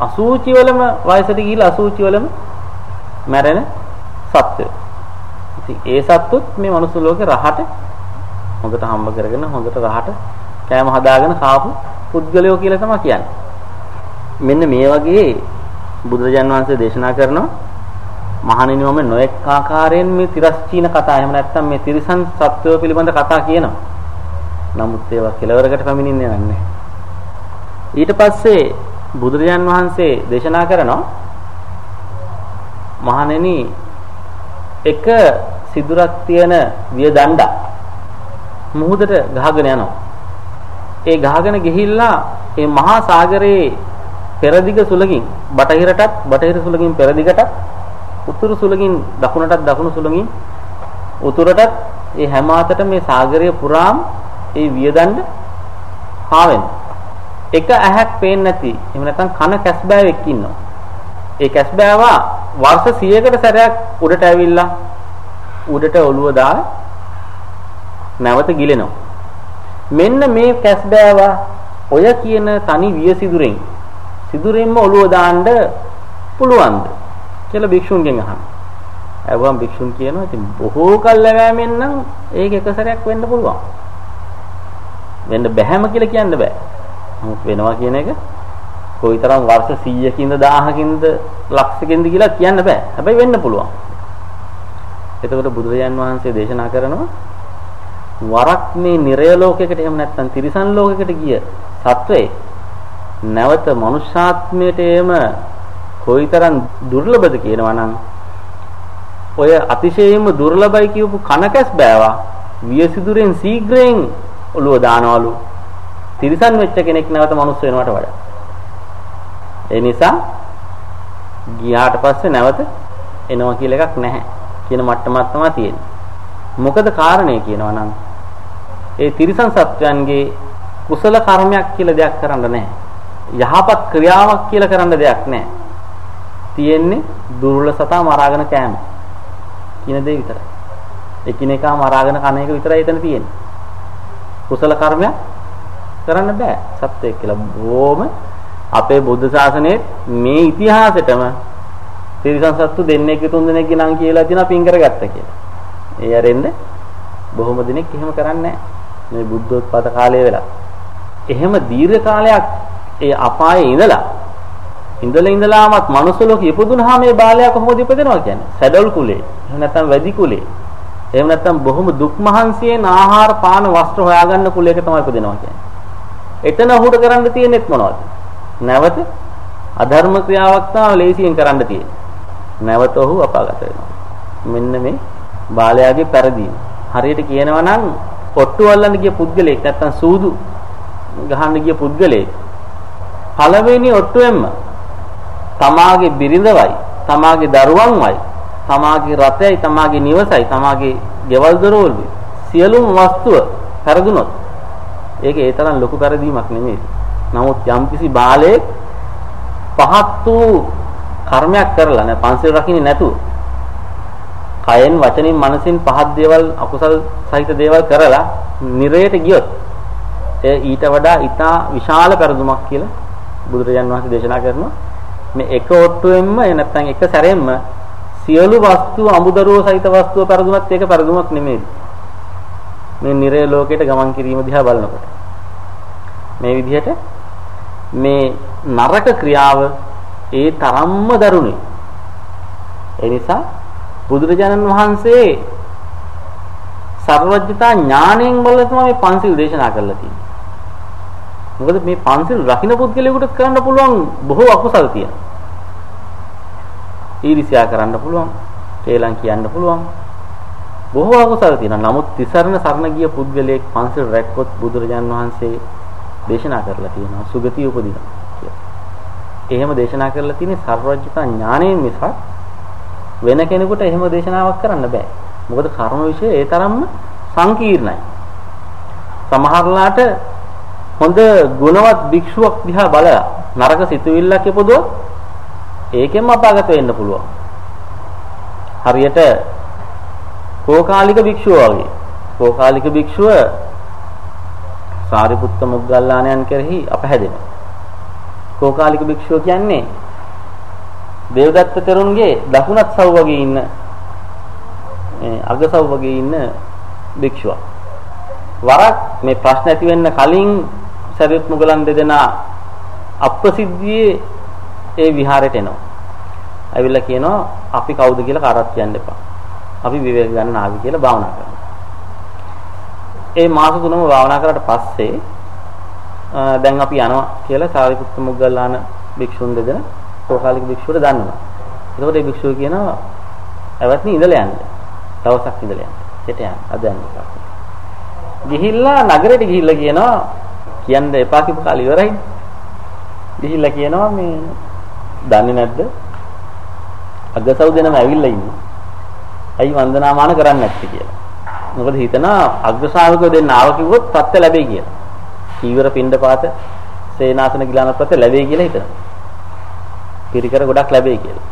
අසූචි වලම වයසට ගිහිලා අසූචි වලම මැරෙන සත්ත්වය. ඉතින් ඒ සත්තුත් මේ මනුස්ස ලෝකේ රහට හොඳට හම්බ කරගෙන හොඳට රහට කෑම හදාගෙන කාපු පුද්ගලයෝ කියලා තමයි කියන්නේ. මෙන්න මේ වගේ බුදුරජාන් වහන්සේ දේශනා කරනවා මහණෙනි මම නොඑක් ආකාරයෙන් මේ තිරස්චීන කතා එහෙම නැත්නම් මේ තිරිසන් සත්වය පිළිබඳ කතා කියනවා. නමුත් ඒවා කෙලවරකට පැමිණෙන්නේ නැහැ. ඊට පස්සේ බුදුරජාන් වහන්සේ දේශනා කරනවා මහණෙනි එක සිදුරක් තියෙන වියදණ්ඩා මුහුදට ගහගෙන යනවා. ඒ ගහගෙන ගිහිල්ලා ඒ මහා සාගරයේ පෙරදිග සුලකින් බටහිරටත් බටහිර සුලකින් පෙරදිගටත් උතුරු සුලකින් දකුණටත් දකුණු සුලකින් උතුරටත් ඒ හැම අතට මේ සාගරය පුරාම ඒ වියදඬ පාවෙන. එක ඇහක් පේන්නේ නැති. එහෙම නැත්නම් කන කැස්බෑවෙක් ඉන්නවා. ඒ කැස්බෑවා වර්ෂ 100කට සැරයක් උඩට ඇවිල්ලා උඩට ඔළුව දාලා නැවත ගිලෙනවා. මෙන්න මේ කැස්බෑවා ඔය කියන තනි විය සිදුරෙන් සිදුරෙන්ම ඔළුව දාන්න පුළුවන්ද කියලා භික්ෂුන්ගෙන් අහනවා. අයවම් භික්ෂුන් කියනවා ඉතින් බොහෝ කල් ලැබෑමෙන් නම් ඒක එක සැරයක් වෙන්න පුළුවන්. වෙන්න බැහැම කියලා කියන්න බෑ. නමුත් වෙනවා කියන එක කොයිතරම් වර්ෂ 100කින්ද 1000කින්ද ලක්ෂකින්ද කියලා කියන්න බෑ. හැබැයි වෙන්න පුළුවන්. එතකොට බුදුරජාන් වහන්සේ දේශනා කරනවා වරක් මේ නිරය ලෝකයකට එහෙම නැත්නම් තිරිසන් ලෝකයකට ගිය සත්වයේ නැවත මනුෂ්‍යාත්මයට එම කොයිතරම් දුර්ලභද කියනවා නම් ඔය අතිශයින්ම දුර්ලභයි කියපු කනකැස් බෑවා වියසිදුරෙන් ශීඝ්‍රයෙන් ඔළුව දානවලු. තිරිසන් වෙච්ච කෙනෙක් නැවත මනුස්ස වෙනවට වඩා. ඒ නිසා ගියාට පස්සේ නැවත එනවා කියලා එකක් නැහැ කියන මට්ටමක් තමයි තියෙන්නේ. මොකද කාරණේ කියනවා නම් ඒ තිරිසන් සත්වයන්ගේ කුසල කර්මයක් කියලා දෙයක් කරන්න නැහැ. යහපත් ක්‍රියාවක් කියලා කරන්න දෙයක් නැහැ. තියෙන්නේ දුර්වල සතා මරාගෙන කෑම. කියන දේ විතරයි. එකිනෙකා මරාගෙන කන එක විතරයි එතන තියෙන්නේ. කුසල කර්මයක් කරන්න බෑ. සත්‍යයක් කියලා බොහොම අපේ බුද්ධ ශාසනයේ මේ ඉතිහාසෙටම තිරිසන් සත්තු දෙන්නෙක් තුන් දෙනෙක්ගේ නම් කියලා තියෙනවා පින් කරගත්ත කියලා. ඒ අරින්ද බොහොම දිනෙක එහෙම කරන්නේ නැහැ. මේ බුද්ධෝත්පාද කාලය වෙලා. එහෙම දීර්ඝ කාලයක් ඒ අපායේ ඉඳලා ඉඳලා ඉඳලාමත් මනුස්ස ලෝකෙ ඉපදුනහම මේ බාලයා කොහොමද ඉපදෙනවා කියන්නේ? සැඩොල් කුලේ. එහෙම නැත්නම් වැඩි කුලේ. එහෙම නැත්නම් බොහොම දුක් මහන්සියෙන් ආහාර පාන වස්ත්‍ර හොයාගන්න කුලයක තමයි ඉපදෙනවා කියන්නේ. එතන ඔහුට කරන්න තියෙන්නේත් මොනවද? නැවත අධර්ම ක්‍රියාවක් තමයි ලේසියෙන් කරන්න තියෙන්නේ. නැවත ඔහු අපාගත වෙනවා. මෙන්න මේ බාලයාගේ පෙරදීම. හරියට කියනවා නම් ඔට්ටු වල්ලන්න ගිය පුද්ගලයෙක් නැත්තම් සූදු ගහන්න ගිය පුද්ගලයෙක් පළවෙනි ඔට්ටුවෙන්ම තමාගේ බිරිඳවයි තමාගේ දරුවන්වයි තමාගේ රතයයි තමාගේ නිවසයි තමාගේ ගෙවල් දොරවල් සියලුම වස්තුව පහත් වූ කර්මයක් කරලා නෑ පන්සිල් රකින්නේ නැතුව කයෙන් වචනින් මනසින් පහත් දේවල් අකුසල් සහිත දේවල් කරලා නිරයට ගියොත් එය ඊට වඩා ඊටා විශාල පෙරදුමක් කියලා බුදුරජාන් වහන්සේ දේශනා කරනවා මේ එක ඔට්ටුවෙන්ම නැත්නම් එක සැරෙන්ම සියලු වස්තු අමුදරුව සහිත වස්තුව පෙරදුමත් ඒක පෙරදුමක් නෙමෙයි මේ නිරය ලෝකයට ගමන් කිරීම දිහා බලනකොට මේ විදිහට මේ නරක ක්‍රියාව ඒ තරම්ම දරුණුයි. ඒ නිසා බුදුරජාණන් වහන්සේ සර්වඥතා ඥාණයෙන් බලලා තමයි මේ පන්සිල් දේශනා කරලා තියෙන්නේ. මොකද මේ පන්සිල් රකින්න පුද්ගලයෙකුට කරන්න පුළුවන් බොහෝ අකුසල් තියෙනවා. ඊර්ෂ්‍යා කරන්න පුළුවන්, කේලම් කියන්න පුළුවන්. බොහෝ අකුසල් තියෙනවා. නමුත් තිසරණ සරණ ගිය පුද්ගලයෙක් පන්සිල් රැක්කොත් බුදුරජාණන් වහන්සේ දේශනා කරලා තියෙනවා සුගතිය උපදිනවා කියලා. එහෙම දේශනා කරලා තියෙන්නේ සර්වඥතා ඥාණයෙන් මිසක් වෙන කෙනෙකුට එහෙම දේශනාවක් කරන්න බෑ. මොකද කර්ම વિશે ඒ තරම්ම සංකීර්ණයි. සමහරලාට හොඳ ගුණවත් භික්ෂුවක් දිහා බලලා නරක සිතුවිල්ලක් ඉපදුවොත් ඒකෙන්ම අපාගත වෙන්න පුළුවන්. හරියට කෝකාලික භික්ෂුව වගේ. කෝකාලික භික්ෂුව සාරිපුත්ත මොග්ගල්ලාණන් කෙරෙහි අපහැදෙනවා. කෝකාලික භික්ෂුව කියන්නේ දේවදත්ත තෙරුන්ගේ දකුණත් සව් වගේ ඉන්න මේ අගසව් වගේ ඉන්න භික්ෂුවක්. වරක් මේ ප්‍රශ්න ඇති වෙන්න කලින් සරියුත් මුගලන් දෙදෙනා අප්‍රසිද්ධියේ ඒ විහාරයට එනවා. ඇවිල්ලා කියනවා අපි කවුද කියලා කාටවත් කියන්න එපා. අපි විවේක ගන්න ආවි කියලා භාවනා කරනවා. ඒ මාස තුනම භාවනා කරලා පස්සේ දැන් අපි යනවා කියලා සාරිපුත්ත මුග්ගල්ලාන භික්ෂුන් දෙදෙනා කෝකාලික භික්ෂුවට දන්නවා. එතකොට ඒ භික්ෂුව කියනවා "ඇවත්නි ඉඳලා යන්න. දවසක් ඉඳලා යන්න. හෙට යන්න. අද යන්න." ගිහිල්ලා නගරෙට ගිහිල්ලා කියනවා කියන්න එපා කිව්ව කාලේ ඉවරයි. ගිහිල්ලා කියනවා මේ දන්නේ නැද්ද? අගසව් දෙනම ඇවිල්ලා ඉන්නේ. ඇයි වන්දනාමාන කරන්නේ නැත්තේ කියලා. මොකද හිතනවා අග්‍රශාවකයෝ දෙන්න ආව කිව්වොත් ප්‍රත්‍ය ලැබෙයි කියලා. චීවර පින්ඩපාත සේනාසන ගිලාන ප්‍රත්‍ය ලැබෙයි කියලා හිතනවා. පිරිකර ගොඩක් ලැබෙයි කියලා.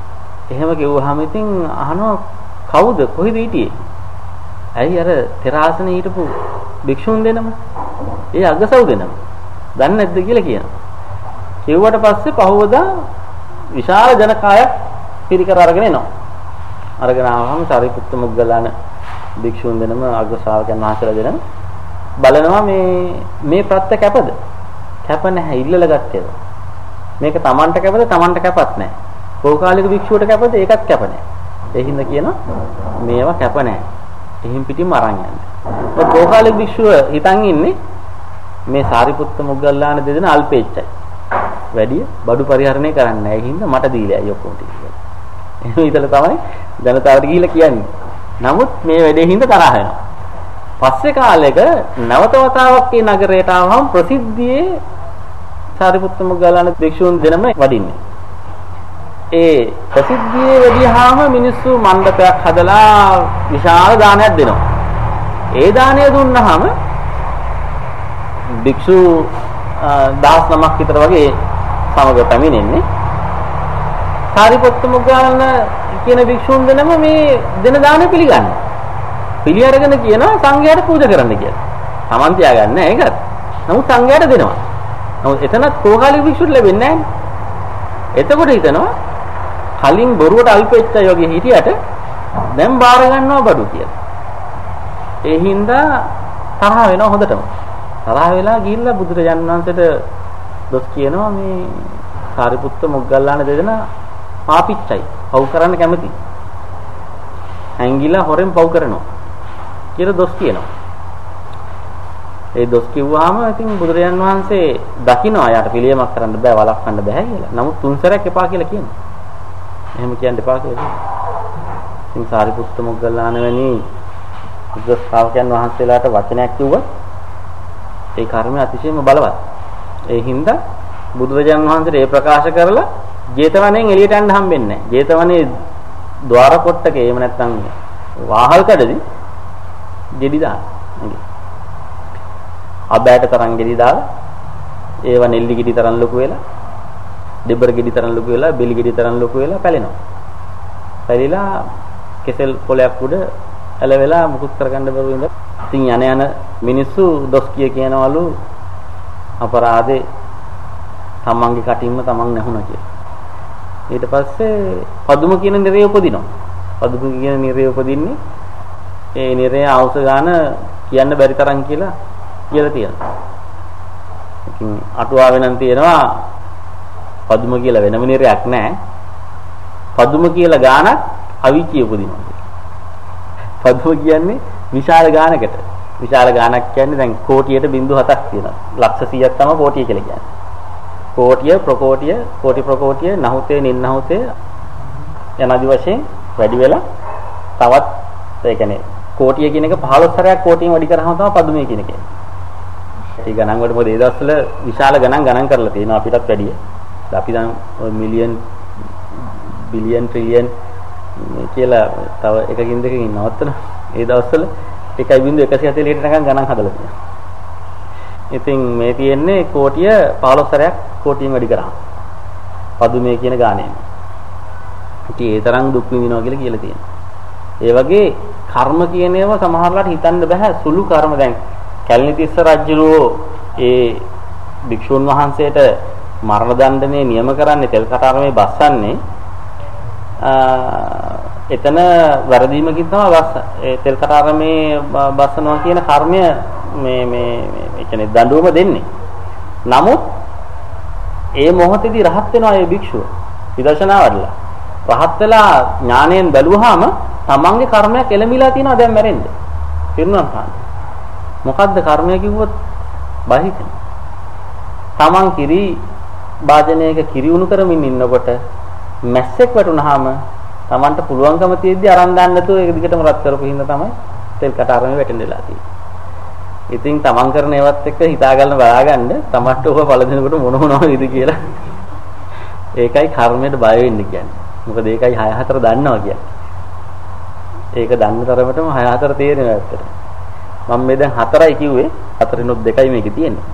එහෙම කිව්වහම ඉතින් අහනවා කවුද කොහෙද හිටියේ? ඇයි අර තෙරාසනේ හිටපු භික්ෂුන් දෙනම? ඒ අගසව් දෙනම. දන්නේ නැද්ද කියලා කියනවා. කිව්වට පස්සේ පහවදා විශාල ජනකායක් පිරිකර අරගෙන එනවා. අරගෙන ආවම සාරිපුත්ත මුග්ගලාන භික්ෂුන් දෙනම අග්‍ර ශ්‍රාවකයන් වහන්සේලා දෙනම බලනවා මේ මේ ප්‍රත්‍ය කැපද? කැප නැහැ ඉල්ලලා ගත්තේ. මේක Tamanට කැපද? Tamanට කැපත් නැහැ. කෝකාලික භික්ෂුවට කැපද? ඒකත් කැප නැහැ. ඒ හින්දා කියනවා මේවා කැප නැහැ. එහින් පිටින්ම අරන් යන්න. ඒ කෝකාලික භික්ෂුව හිතන් ඉන්නේ මේ සාරිපුත්ත මොග්ගල්ලාන දෙදෙන අල්පේච්චයි. වැඩි බඩු පරිහරණය කරන්නේ නැහැ. ඒ හින්දා මට දීලා අය ඔක්කොම ටික. එහෙම හිතලා තමයි ජනතාවට ගිහිල්ලා කියන්නේ. නමුත් මේ වැඩේ හින්දා තරහ වෙනවා. පස්සේ කාලෙක නැවත වතාවක් මේ නගරයට ආවම ප්‍රසිද්ධියේ සාරිපුත්ත මොග්ගල්ලාන භික්ෂූන් දෙනම වඩින්නේ. ඒ ප්‍රසිද්ධියේ වැඩිහාම මිනිස්සු මණ්ඩපයක් හදලා විශාල දානයක් දෙනවා. ඒ දානය දුන්නාම භික්ෂු දහස් නමක් විතර වගේ සමග පැමිණෙන්නේ. සාරිපුත්ත මොග්ගල්ලාන කියන භික්ෂුන් දෙනම මේ දෙන දාණය පිළිගන්නවා. පිළි අරගෙන කියනවා සංඝයාට පූජා කරන්න කියලා. Taman තියාගන්න ඒකත්. නමුත් සංඝයාට දෙනවා. නමුත් එතනත් කෝකාලික භික්ෂුට ලැබෙන්නේ නැහැ. එතකොට හිතනවා කලින් බොරුවට අල්පෙච්චයි වගේ හිටියට දැන් බාර ගන්නවා බඩු කියලා. ඒ හින්දා තරහ වෙනවා හොඳටම. තරහ වෙලා ගිහිල්ලා බුදුරජාණන් වහන්සේට දොස් කියනවා මේ සාරිපුත්ත මොග්ගල්ලාන දෙදෙනා පාපිච්චයි. පව් කරන්න කැමති. හැංගිලා හොරෙන් පව් කරනවා. කියලා දොස් කියනවා. ඒ දොස් කිව්වහම ඉතින් බුදුරජාන් වහන්සේ දකිනවා යාට පිළියමක් කරන්න බෑ වළක්වන්න බෑ කියලා. නමුත් තුන් සැරයක් එපා කියලා කියනවා. එහෙම කියන්න එපා කියලා. ඉතින් සාරිපුත්ත මොග්ගල්ලාන වැනි බුද්ධ ශ්‍රාවකයන් වහන්සේලාට වචනයක් කිව්වොත් ඒ කර්මය අතිශයම බලවත්. ඒ හින්දා බුදුරජාණන් වහන්සේට ඒ ප්‍රකාශ කරලා ජේතවනයෙන් එළියට යන්න හම්බෙන්නේ නැහැ. ජේතවනයේ ద్వාර කොට්ටක එහෙම නැත්නම් වාහල් කඩදී ගෙඩි දාන. අබෑට තරම් ගෙඩි දාලා ඒව නෙල්ලි ගෙඩි තරම් ලොකු වෙලා දෙබර ගෙඩි තරම් ලොකු වෙලා බෙලි ගෙඩි තරම් ලොකු වෙලා පැලෙනවා. පැලිලා කෙසෙල් පොලයක් උඩ ඇල වෙලා මුකුත් කරගන්න බැරුව ඉඳ. ඉතින් යන යන මිනිස්සු දොස් කිය කියනවලු අපරාධේ තමන්ගේ කටින්ම තමන් නැහුණා කියලා. ඊට පස්සේ පදුම කියන නිරේ උපදිනවා. පදුම කියන නිරේ උපදින්නේ ඒ නිරේ අවුස ගන්න කියන්න බැරි තරම් කියලා කියලා තියෙනවා. ඉතින් අටුවාවේ නම් තියෙනවා පදුම කියලා වෙනම නිරයක් නැහැ. පදුම කියලා ගානක් අවිචිය උපදිනවා. පදුම කියන්නේ විශාල ගානකට. විශාල ගානක් කියන්නේ දැන් කෝටියට 0.7ක් තියෙනවා. ලක්ෂ 100ක් තමයි කෝටිය කියලා කියන්නේ. කෝටිය ප්‍රකෝටිය කෝටි ප්‍රකෝටිය නහුතේ නින්නහුතේ යනාදි වශයෙන් වැඩි වෙලා තවත් ඒ කියන්නේ කෝටිය කියන එක 15 සැරයක් කෝටියෙන් වැඩි කරාම තමයි පදුමේ කියන එක. ඒ ගණන් වලට මොකද ඒ දවස්වල විශාල ගණන් ගණන් කරලා තියෙනවා අපිටත් වැඩිය. අපි දැන් මිලියන් බිලියන් ට්‍රිලියන් කියලා තව එකකින් දෙකකින් නවත්තන ඒ දවස්වල 1.140ට නිකන් ගණන් හදලා තියෙනවා. ඉතින් මේ තියෙන්නේ කෝටිය 15 සැරයක් කෝටියෙන් වැඩි කරා. පදුමේ කියන ගාණයෙන්. ඉතින් ඒ තරම් දුක් විඳිනවා කියලා කියලා තියෙනවා. ඒ වගේ කර්ම කියන ඒවා සමහරලාට හිතන්න බෑ සුළු කර්ම දැන් කැලණිතිස්ස රජුරෝ ඒ භික්ෂුන් වහන්සේට මරණ දණ්ඩනය නියම කරන්නේ තෙල් කටාරමේ බස්සන්නේ එතන වැරදීමකින් තමයි බස්ස ඒ තෙල් කටාරමේ බස්සනවා කියන කර්මය මේ මේ ඒ කියන්නේ දඬුවම දෙන්නේ. නමුත් ඒ මොහොතේදී රහත් වෙනවා ඒ භික්ෂුව. විදර්ශනා වඩලා. රහත් වෙලා ඥාණයෙන් බැලුවාම තමන්ගේ කර්මයක් එළඹිලා තියෙනවා දැන් මැරෙන්න. පිරුණම් කාණ. මොකද්ද කර්මය කිව්වොත් බහිතන. තමන් කිරි වාදනයක කිරි උණු කරමින් ඉන්නකොට මැස්සෙක් වැටුනහම තමන්ට පුළුවන්කම තියෙද්දි අරන් දාන්න නැතුව ඒක දිගටම රත් කරපු හින්දා තමයි තෙල් කට අරගෙන වැටෙන්නලා තියෙන්නේ. ඉතින් තමන් කරන ඒවත් එක්ක හිතාගන්න බලාගන්න තමන්ට ඔබ පළ දෙනකොට මොන මොනවද ඉද කියලා. ඒකයි කර්මයට බය වෙන්න කියන්නේ. මොකද ඒකයි 6 4 දන්නවා කියන්නේ. ඒක දන්න තරමටම 6 4 තේරෙනවා ඇත්තට. මම මේ දැන් 4යි කිව්වේ. හතරිනුත් දෙකයි මේකේ තියෙන්නේ.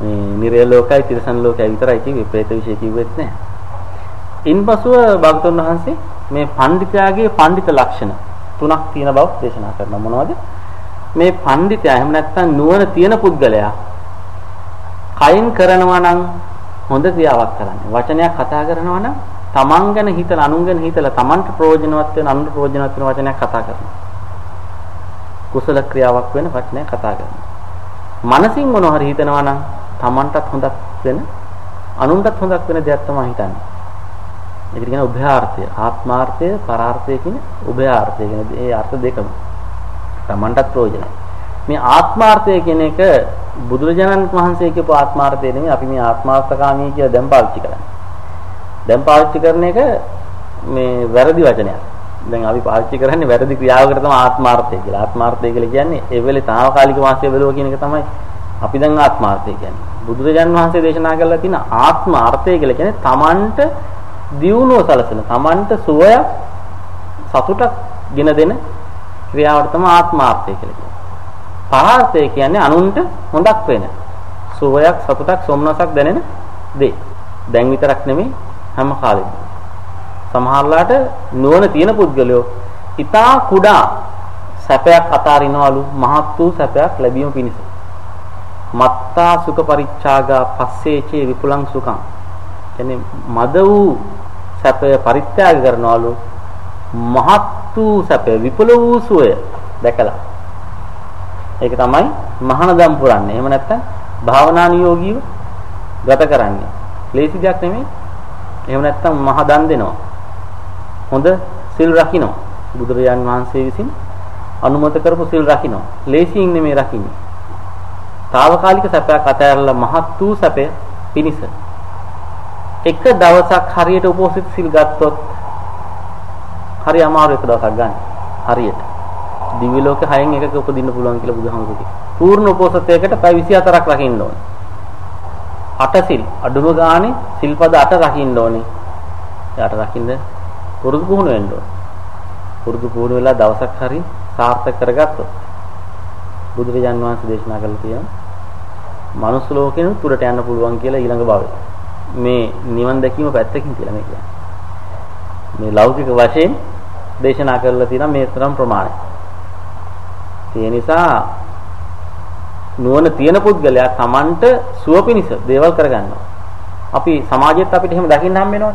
මේ නිරය ලෝකයි තිරසන් ලෝකයි විතරයි කිව්වේ. പ്രേත විශේෂ කිව්වෙත් නැහැ. ඉන්පසුව භගතුන් වහන්සේ මේ පඬිතයාගේ පඬිත ලක්ෂණ තුනක් තියෙන බව දේශනා කරනවා. මොනවද? මේ පඬිතයා එහෙම නැත්නම් නුවණ තියෙන පුද්ගලයා කයින් කරනවා නම් හොඳ ක්‍රියාවක් කරන්නේ. වචනයක් කතා කරනවා නම් තමන් ගැන හිතලා අනුන් ගැන හිතලා තමන්ට ප්‍රයෝජනවත් වෙන අනුන්ට ප්‍රයෝජනවත් වෙන වචනයක් කතා කරනවා. කුසල ක්‍රියාවක් වෙන වචනයක් කතා කරනවා. මනසින් මොනවා හරි හිතනවා නම් තමන්ටත් හොඳක් වෙන අනුන්ටත් හොඳක් වෙන දෙයක් තමයි හිතන්නේ. ඒකට කියන උභයාර්ථය, ආත්මාර්ථය, පරාර්ථය කියන උභයාර්ථය කියන ඒ අර්ථ දෙකම. තමන්ටත් ප්‍රයෝජනයි. මේ ආත්මාර්ථය කියන එක බුදුරජාණන් වහන්සේ කියපු ආත්මාර්ථය නෙමෙයි අපි මේ ආත්මාර්ථකාමී කියලා දැන් පාවිච්චි කරන්නේ. දැන් පාවිච්චි කරන එක මේ වැරදි වචනයක්. දැන් අපි පාවිච්චි කරන්නේ වැරදි ක්‍රියාවකට තමයි ආත්මාර්ථය කියලා. ආත්මාර්ථය කියලා කියන්නේ ඒ වෙලේ తాවකාලික වාසිය බැලුවා කියන එක තමයි අපි දැන් ආත්මාර්ථය කියන්නේ. බුදුරජාන් වහන්සේ දේශනා කරලා තියෙන ආත්මාර්ථය කියලා කියන්නේ Tamanට දියුණුව සලසන, Tamanට සුවයක් සතුටක් ගෙන දෙන ක්‍රියාවට තමයි ආත්මාර්ථය කියලා කියන්නේ. පරාර්ථය කියන්නේ අනුන්ට හොඳක් වෙන. සුවයක් සතුටක් සොම්නසක් දැනෙන දේ. දැන් විතරක් නෙමෙයි හැම කාලෙම. සමහරලාට නුවණ තියෙන පුද්ගලයෝ ඊටා කුඩා සැපයක් අතාරිනවලු මහත් වූ සැපයක් ලැබීම පිණිස. මත්තා සුඛ පරිච්ඡාගා පස්සේචේ විපුලං සුඛං. කියන්නේ මද වූ සැපය පරිත්‍යාග කරනවලු මහත් වූ සැපය විපුල වූ සුවය දැකලා. ඒක තමයි මහානදම් පුරන්නේ. එහෙම නැත්නම් භාවනානුයෝගීව ගත කරන්නේ. ලේසි දෙයක් නෙමෙයි. එහෙම නැත්නම් මහ දන් දෙනවා. හොඳ සිල් රකින්න. බුදුරජාන් වහන්සේ විසින් අනුමත කරපු සිල් රකින්න. ලේසියෙන් නෙමෙයි රකින්නේ. తాවකාලික සැපයක් අතහැරලා මහත් වූ සැපය පිනිස. එක දවසක් හරියට උපෝසිත සිල් ගත්තොත් හරි අමාරු එක දවසක් ගන්න. හරියට. දිව්‍ය ලෝකේ හයෙන් එකක උපදින්න පුළුවන් කියලා බුදුහාමුදුරුවෝ කිව්වා. පූර්ණ උපෝසතයකට පැය 24ක් රකින්න ඕනේ. අටසිල් අඩුම ගානේ සිල්පද අට රකින්න ඕනේ. යාට රකින්න පුරුදු පුහුණු වෙන්න ඕනේ. පුරුදු පුහුණු වෙලා දවසක් හරි සාර්ථක කරගත්තොත් බුදුරජාන් වහන්සේ දේශනා කළා තියෙනවා. මනුස්ස ලෝකෙන තුරට යන්න පුළුවන් කියලා ඊළඟ භවයේ. මේ නිවන් දැකීම පැත්තකින් කියලා මේ කියන්නේ. මේ ලෞකික වශයෙන් දේශනා කරලා තියෙන මේ තරම් ප්‍රමාණය. ඒ නිසා නුවණ තියෙන පුද්ගලයා Tamanට සුව පිණිස දේවල් කරගන්නවා. අපි සමාජයේත් අපිට එහෙම දකින්න හම් වෙනවනේ.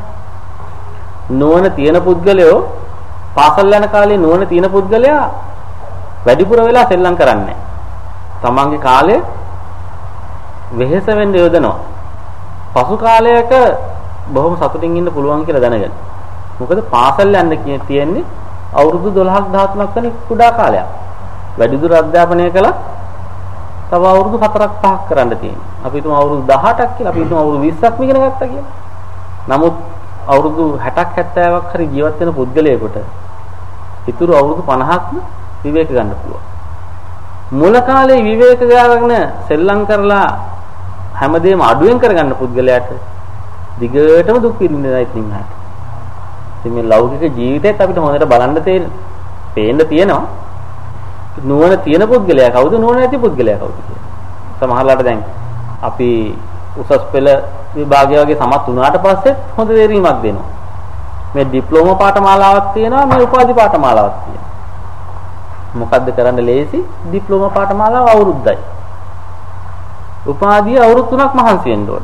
නුවණ තියෙන පුද්ගලයෝ පාසල් යන කාලේ නුවණ තියෙන පුද්ගලයා වැඩිපුර වෙලා සෙල්ලම් කරන්නේ තමන්ගේ කාලය වෙහෙස වෙන්න යොදනවා. පසු කාලයක බොහොම සතුටින් ඉන්න පුළුවන් කියලා දැනගන්න. මොකද පාසල් යන්න තියෙන්නේ අවුරුදු 12ක් 13ක් වෙන කුඩා කාලයක්. වැඩිදුර අධ්‍යාපනය කළා තව අවුරුදු 4ක් 5ක් කරන්න තියෙනවා. අපි හිතමු අවුරුදු 18ක් කියලා අපි හිතමු අවුරුදු 20ක් ඉගෙන ගත්තා කියලා. නමුත් අවුරුදු 60ක් 70ක් හරි ජීවත් වෙන පුද්ගලයෙකුට ඉතුරු අවුරුදු 50ක්ම විවේක ගන්න පුළුවන්. මුල කාලේ විවේක ගාගෙන සෙල්ලම් කරලා හැමදේම අඩුවෙන් කරගන්න පුද්ගලයාට දිගටම දුක් විඳින්නයි ඉතින් ඉතින් මේ ලෞකික ජීවිතේත් අපිට හොඳට බලන්න තේරෙන පේන්න තියෙනවා නුවණ තියෙන පුද්ගලයා කවුද නුවණ නැති පුද්ගලයා කවුද කියලා. සමහරලාට දැන් අපි උසස් පෙළ විභාගය වගේ සමත් වුණාට පස්සේ හොඳ තේරීමක් දෙනවා. මේ ඩිප්ලෝමා පාඨමාලාවක් තියෙනවා මේ උපාධි පාඨමාලාවක් තියෙනවා. මොකද්ද කරන්න ලේසි? ඩිප්ලෝමා පාඨමාලාව අවුරුද්දයි. උපාධිය අවුරුදු 3ක් මහන්සි වෙන්න ඕන.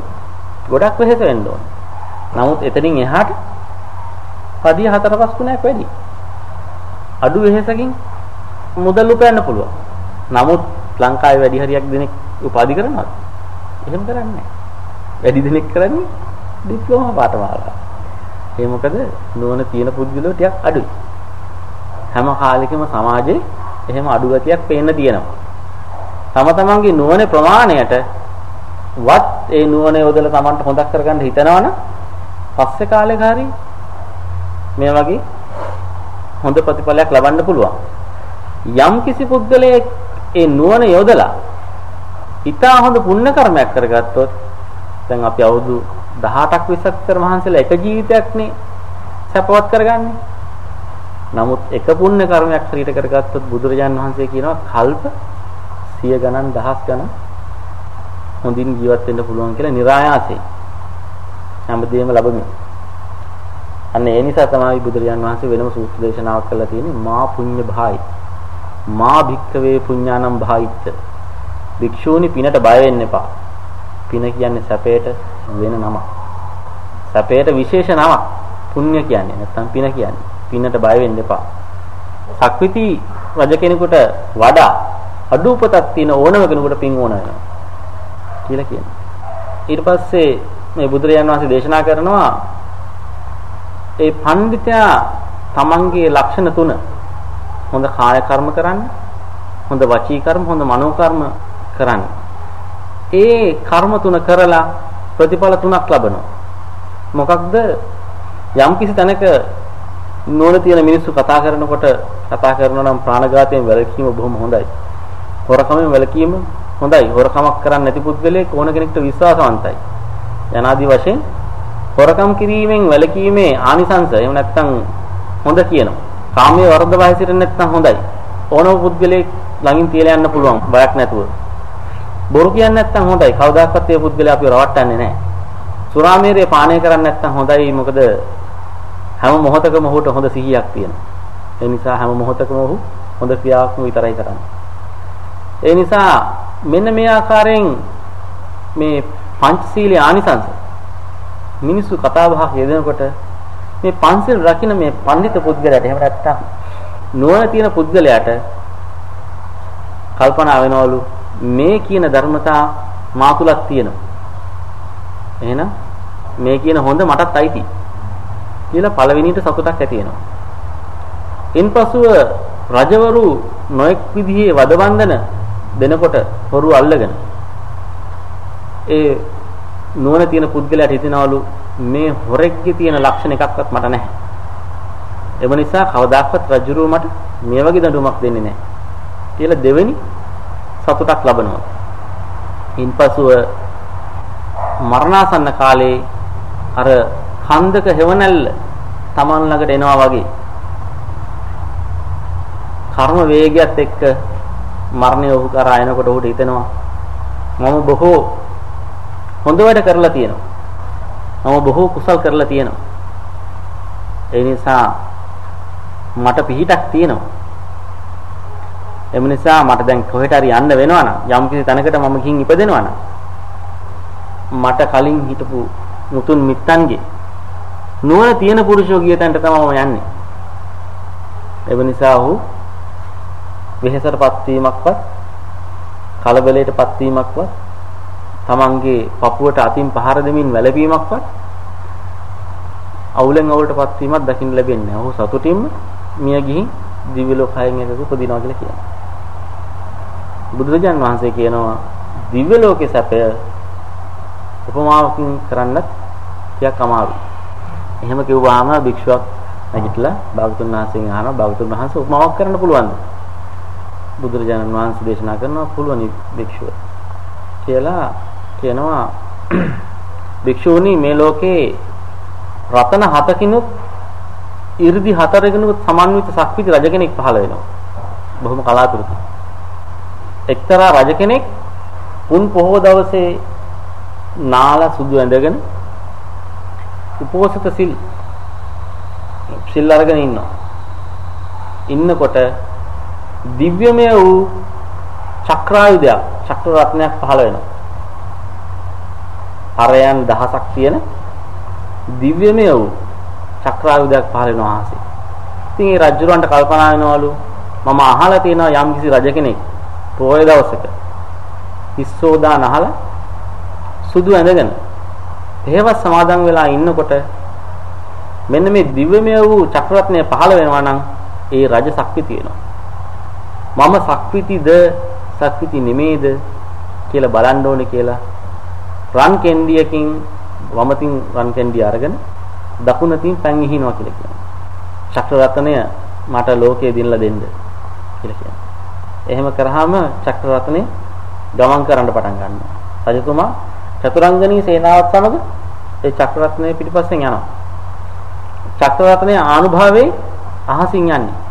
ගොඩක් වෙහෙස වෙන්න ඕන. නමුත් එතනින් එහාට පදිය හතර පහ තුනක් වැඩි. අඩු වෙහෙසකින් මුදල් උපයන්න පුළුවන්. නමුත් ලංකාවේ වැඩි හරියක් දෙනෙක් උපාධි කරනවද? එහෙම කරන්නේ නැහැ. වැඩි දෙනෙක් කරන්නේ ඩිප්ලෝමා පාඨමාලාව. ඒ මොකද නුවණ තියෙන පුද්ගලයෝ ටිකක් අඩුයි. හැම කාලෙකම සමාජේ එහෙම අඩු ගතියක් පේන්න තියෙනවා. තම තමන්ගේ නුවණේ ප්‍රමාණයට වත් ඒ නුවණ යොදලා Tamanට හොදක් කරගන්න හිතනවනම් පස්සේ කාලෙක හරි මේ වගේ හොඳ ප්‍රතිඵලයක් ලබන්න පුළුවන්. යම් කිසි පුද්ගලයෙක් ඒ නුවණ යොදලා ඊටා හොඳ පුණ්‍ය කර්මයක් කරගත්තොත් දැන් අපි අවුරුදු 18ක් 20ක් විතර මහන්සිලා එක ජීවිතයක්නේ සපවත් කරගන්නේ. නමුත් එක පුණ්‍ය කර්මයක් හරියට කරගත්තොත් බුදුරජාන් වහන්සේ කියනවා කල්ප සිය ගණන් දහස් ගණන් හොඳින් ජීවත් වෙන්න පුළුවන් කියලා નિરાයාසයෙන් හැමදේම ලැබෙමින් අන්න ඒ නිසා තමයි බුදුරජාන් වහන්සේ වෙනම සූත්‍ර දේශනාවක් කළා තියෙන්නේ මා පුඤ්ඤ භායි මා භික්කවේ පුඤ්ඤානම් භායිච්ච භික්ෂූනි පිනට බය වෙන්න එපා. පින කියන්නේ සැපයට වෙන නමක්. සැපයට විශේෂ නමක්. පුණ්‍ය කියන්නේ නැත්නම් පින කියන්නේ. පිනට බය වෙන්න එපා. සක්විති රජ කෙනෙකුට වඩා අඩු උපතක් තියෙන ඕනම කෙනෙකුට පින් ඕන වෙනවා කියලා කියනවා. ඊට පස්සේ මේ බුදුරජාණන් වහන්සේ දේශනා කරනවා ඒ පඬිතයා තමන්ගේ ලක්ෂණ තුන හොඳ කාය කර්ම කරන්න, හොඳ වචී කර්ම, හොඳ මනෝ කර්ම කරන්න. ඒ කර්ම තුන කරලා ප්‍රතිඵල තුනක් ලබනවා. මොකක්ද? යම් කිසි තැනක නෝන තියෙන මිනිස්සු කතා කරනකොට කතා කරනවා නම් ප්‍රාණඝාතයෙන් වැළකීම බොහොම හොඳයි. හොරකමෙන් වැළකීම හොඳයි. හොරකමක් කරන්නේ නැති පුද්ගලයෙක් ඕන කෙනෙක්ට විශ්වාසවන්තයි. යනාදී වශයෙන් හොරකම් කිරීමෙන් වැළකීමේ ආනිසංශ එහෙම නැත්නම් හොඳ කියනවා. කාමයේ වර්ධව හැසිරෙන්නේ නැත්නම් හොඳයි. ඕනම පුද්ගලයෙක් ළඟින් තියලා යන්න පුළුවන් බයක් නැතුව. බොරු කියන්නේ නැත්නම් හොඳයි. කවදාකවත් ඒ පුද්ගලයා අපිව රවට්ටන්නේ නැහැ. සුරාමේරය පානය කරන්නේ නැත්නම් හොඳයි. මොකද හැම මොහොතකම ඔහුට හොඳ සිහියක් තියෙනවා. ඒ නිසා හැම මොහොතකම ඔහු හොඳ ක්‍රියාවක් විතරයි කරන්නේ. ඒ නිසා මෙන්න මේ ආකාරයෙන් මේ පංචශීලයේ ආනිසංස මිනිස්සු කතා බහක් යෙදෙනකොට මේ පංචශීල රකින්න මේ පඬිත පුද්ගලයාට එහෙම නැත්තම් නුවණ තියෙන පුද්ගලයාට කල්පනා වෙනවලු මේ කියන ධර්මතා මා තුලක් තියෙනවා. එහෙනම් මේ කියන හොඳ මටත් අයිති කියලා පළවෙනියට සතුටක් ඇති වෙනවා. ඉන්පසුව රජවරු නොඑක් විදිහේ වදවන්දන දෙනකොට හොරු අල්ලගෙන ඒ නුවණ තියෙන පුද්ගලයාට හිතනවලු මේ හොරෙක්ගේ තියෙන ලක්ෂණ එකක්වත් මට නැහැ. එම නිසා කවදාක්වත් රජුරුව මට මේ වගේ දඬුවමක් දෙන්නේ නැහැ. කියලා දෙවෙනි සතුටක් ලබනවා. ඉන්පසුව මරණාසන්න කාලේ අර හන්දක හෙවණැල්ල Taman ළඟට එනවා වගේ කර්ම වේගයත් එක්ක මරණය ඔහු කරා එනකොට ඔහුට හිතෙනවා මම බොහෝ හොඳ වැඩ කරලා තියෙනවා. මම බොහෝ කුසල් කරලා තියෙනවා. ඒ නිසා මට පිහිටක් තියෙනවා. එම නිසා මට දැන් කොහෙට හරි යන්න වෙනවා නම් යම් කිසි තැනකට මම ගිහින් ඉපදෙනවා නම් මට කලින් හිටපු මුතුන් මිත්තන්ගේ නුවණ තියෙන පුරුෂෝ ගිය තැනට තමයි මම යන්නේ. එම නිසා ඔහු වෙහෙසටපත් වීමක්වත් කලබලයටපත් වීමක්වත් තමන්ගේ පපුවට අතින් පහර දෙමින් වැළපීමක්වත් අවුලෙන් අවුලටපත් වීමක් දකින්න ලැබෙන්නේ නැහැ. ඔහු සතුටින්ම මිය ගිහින් දිව්‍ය ලෝකයෙන් එකක උපදිනවා කියලා කියනවා. බුදුරජාන් වහන්සේ කියනවා දිව්‍ය ලෝකේ සැපය උපමාවකින් කරන්නත් ටිකක් අමාරුයි. එහෙම කිව්වහම භික්ෂුවක් නැගිටලා භාගතුන් වහන්සේගෙන් අහනවා භාගතුන් වහන්සේ උපමාවක් කරන්න පුළුවන්ද? බුදුරජාණන් වහන්සේ දේශනා කරනවා පුළුවන් භික්ෂුව කියලා කියනවා [CLEARS THROAT] භික්ෂූනි මේ ලෝකේ රතන හතකිනුත් 이르දි හතරකිනුත් සමන්විත ශක්තිති රජ කෙනෙක් පහළ වෙනවා. බොහොම කලාතුරකින්. එක්තරා රජ කෙනෙක් පුන් පොහෝ දවසේ නාලා සුදු ඇඳගෙන උපෝසත සිල් සිල් අරගෙන ඉන්නවා. ඉන්නකොට දිව්‍යමය වූ චක්‍රායුධයක් චක්‍ර රත්නයක් පහළ වෙනවා. හරයන් දහසක් තියෙන දිව්‍යමය වූ චක්‍රායුධයක් පහළ වෙනවා ආසේ. ඉතින් ඒ රජුරවන්ට කල්පනා වෙනවලු මම අහලා තියෙනවා යම්කිසි රජ කෙනෙක් පොය දවසක හිස්සෝදා නහලා සුදු ඇඳගෙන එහෙවත් සමාදන් වෙලා ඉන්නකොට මෙන්න මේ දිව්‍යමය වූ චක්‍රරත්නය පහළ වෙනවා නම් ඒ රජ ශක්තිය තියෙනවා. මම ශක්තිතිද ශක්තිති නෙමේද කියලා බලන්න ඕනේ කියලා රන් කෙන්ඩියකින් වමතින් රන් කෙන්ඩිය අරගෙන දකුණතින් පැන් ඉහිනවා කියලා කියනවා. චක්‍රරත්නය මට ලෝකයේ දිනලා දෙන්න කියලා කියනවා. එහෙම කරාම චක්‍රරත්නේ ගමන් කරන්න පටන් ගන්නවා. රජතුමා චතුරංගනී සේනාවත් සමග ඒ චක්‍රරත්නයේ පිටිපස්සෙන් යනවා. චක්‍රරත්නයේ ආනුභාවයේ අහසින් යන්නේ.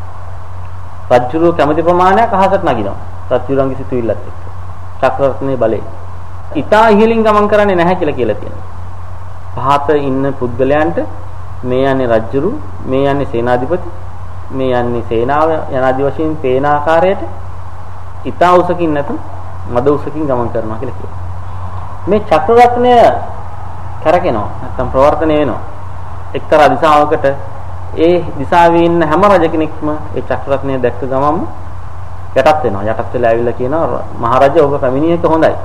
රජුරෝ කැමති ප්‍රමාණයක් අහසට නගිනවා. රජුරන්ගේ සිතුවිල්ලත් එක්ක. චක්‍රරත්නයේ බලේ. ඊටා ඉහළින් ගමන් කරන්නේ නැහැ කියලා කියලා තියෙනවා. පහත ඉන්න පුද්ගලයන්ට මේ යන්නේ රජුරු, මේ යන්නේ සේනාධිපති, මේ යන්නේ සේනාව යනාදි වශයෙන් පේන ආකාරයට ඊටා උසකින් නැතු මද උසකින් ගමන් කරනවා කියලා කියනවා. මේ චක්‍රරත්නය කරකිනවා නැත්නම් ප්‍රවර්තනය වෙනවා. එක්තරා දිශාවකට ඒ දිශාවේ ඉන්න හැම රජ කෙනෙක්ම ඒ චක්‍රරත්නය දැක්ක ගමන්ම යටත් වෙනවා. යටත් වෙලා ඇවිල්ලා කියනවා මහරජා ඔබ පැමිණියක හොඳයි.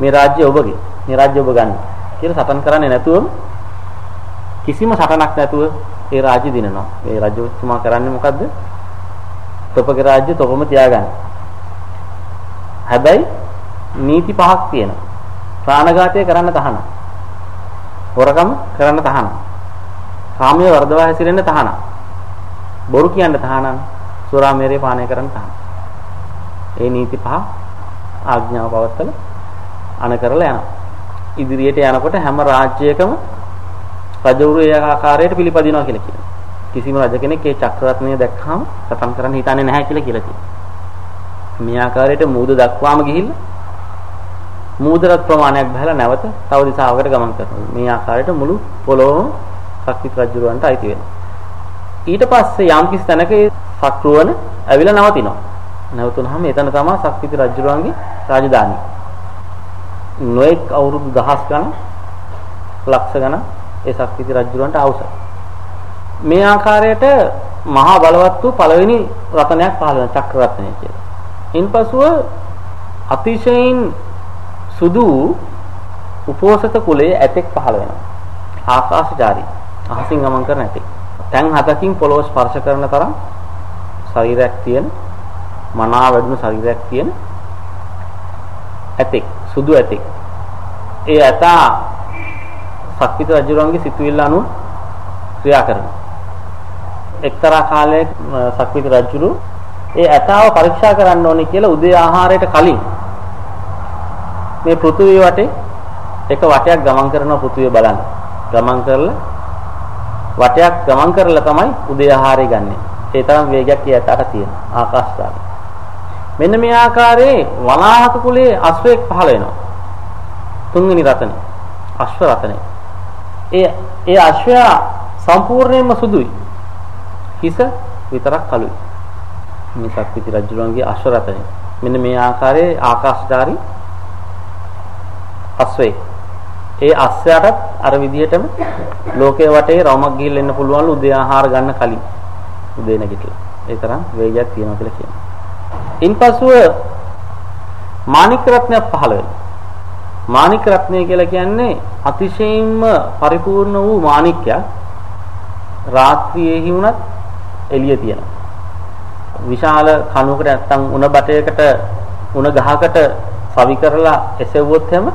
මේ රාජ්‍ය ඔබගේ. මේ රාජ්‍ය ඔබ ගන්න. කියලා සටන් කරන්නේ නැතුවම කිසිම සටනක් නැතුව ඒ රාජ්‍ය දිනනවා. මේ රජතුමා කරන්නේ මොකද්ද? තොපගේ රාජ්‍ය තොපම තියාගන්න. හැබැයි නීති පහක් තියෙනවා. ප්‍රාණඝාතය කරන්න තහනම්. හොරකම කරන්න තහනම්. කාමයේ වර්ධවා හැසිරෙන්න තහනම්. බොරු කියන්න තහනම්. සුරාමේරේ පානය කරන්න තහනම්. ඒ නීති පහ ආඥාව පවත්තල අන කරලා යනවා. ඉදිරියට යනකොට හැම රාජ්‍යයකම රජවරු ඒ ආකාරයට පිළිපදිනවා කියලා කියනවා. කිසිම රජ කෙනෙක් ඒ චක්‍රරත්නය දැක්කම සටන් කරන්න හිතන්නේ නැහැ කියලා කියලා තියෙනවා. මේ ආකාරයට මූද දක්වාම ගිහිල්ලා මූදරත් ප්‍රමාණයක් බහලා නැවත තව දිශාවකට ගමන් කරනවා. මේ ආකාරයට මුළු පොළොවම සක්විති රජුරවන්ට අයිති වෙනවා. ඊට පස්සේ යම් කිසි තැනක ඒ සක්‍රුවන ඇවිල්ලා නවතිනවා. නැවතුනහම එතන තමයි සක්විති රජුරවන්ගේ රාජධානිය. නොඑක් අවුරුදු දහස් ගණන් ලක්ෂ ගණන් ඒ සක්විති රජුරවන්ට අවශ්‍යයි. මේ ආකාරයට මහා බලවත් වූ පළවෙනි රතනයක් පහළ වෙන චක්‍ර රත්නය කියලා. ඉන්පසුව අතිශයින් සුදු උපෝසත කුලයේ ඇතෙක් පහළ වෙනවා. ආකාශචාරී අහසින් ගමන් කරන ඇතෙක්. තැන් හතකින් පොළොව ස්පර්ශ කරන තරම් ශරීරයක් තියෙන මනාව වැඩුණු ශරීරයක් තියෙන ඇතෙක් සුදු ඇතෙක්. ඒ ඇතා සක්විත රජුරන්ගේ සිතුවිල්ල අනුව ක්‍රියා කරනවා. එක්තරා කාලයක සක්විත රජුරු ඒ ඇතාව පරීක්ෂා කරන්න ඕනේ කියලා උදේ ආහාරයට කලින් මේ පෘථුවිය වටේ එක වටයක් ගමන් කරනවා පෘථුවිය බලන්න. ගමන් කරලා වටයක් ගමන් කරලා තමයි උදේ ආහාරය ගන්නෙ. ඒ තරම් වේගයක් ඊයතට තියෙන ආකාශාරය. මෙන්න මේ ආකාරයේ වනාහක කුලයේ අශ්වයෙක් පහළ වෙනවා. තුන්වෙනි රතනේ. අශ්ව රතනේ. ඒ ඒ අශ්වයා සම්පූර්ණයෙන්ම සුදුයි. හිස විතරක් කළුයි. මේ සක්විති රජුලන්ගේ අශ්ව රථය. මෙන්න මේ ආකාරයේ ආකාශධාරී අශ්වයෙක්. ඒ අස්සයටත් අර විදිහටම ලෝකයේ වටේ රවමක් ගිහිල්ලා එන්න පුළුවන්ලු උදේ ආහාර ගන්න කලින්. උදේ නැගිටලා. ඒ තරම් වේගයක් තියෙනවා කියලා කියනවා. ඉන්පසුව මාණික රත්නයක් පහළ වෙනවා. මාණික රත්නය කියලා කියන්නේ අතිශයින්ම පරිපූර්ණ වූ මාණික්කයක්. රාත්‍රියේහි වුණත් එළිය තියෙනවා. විශාල කණුවකට නැත්තම් උණ බටයකට උණ ගහකට සවි කරලා එසෙව්වොත් එම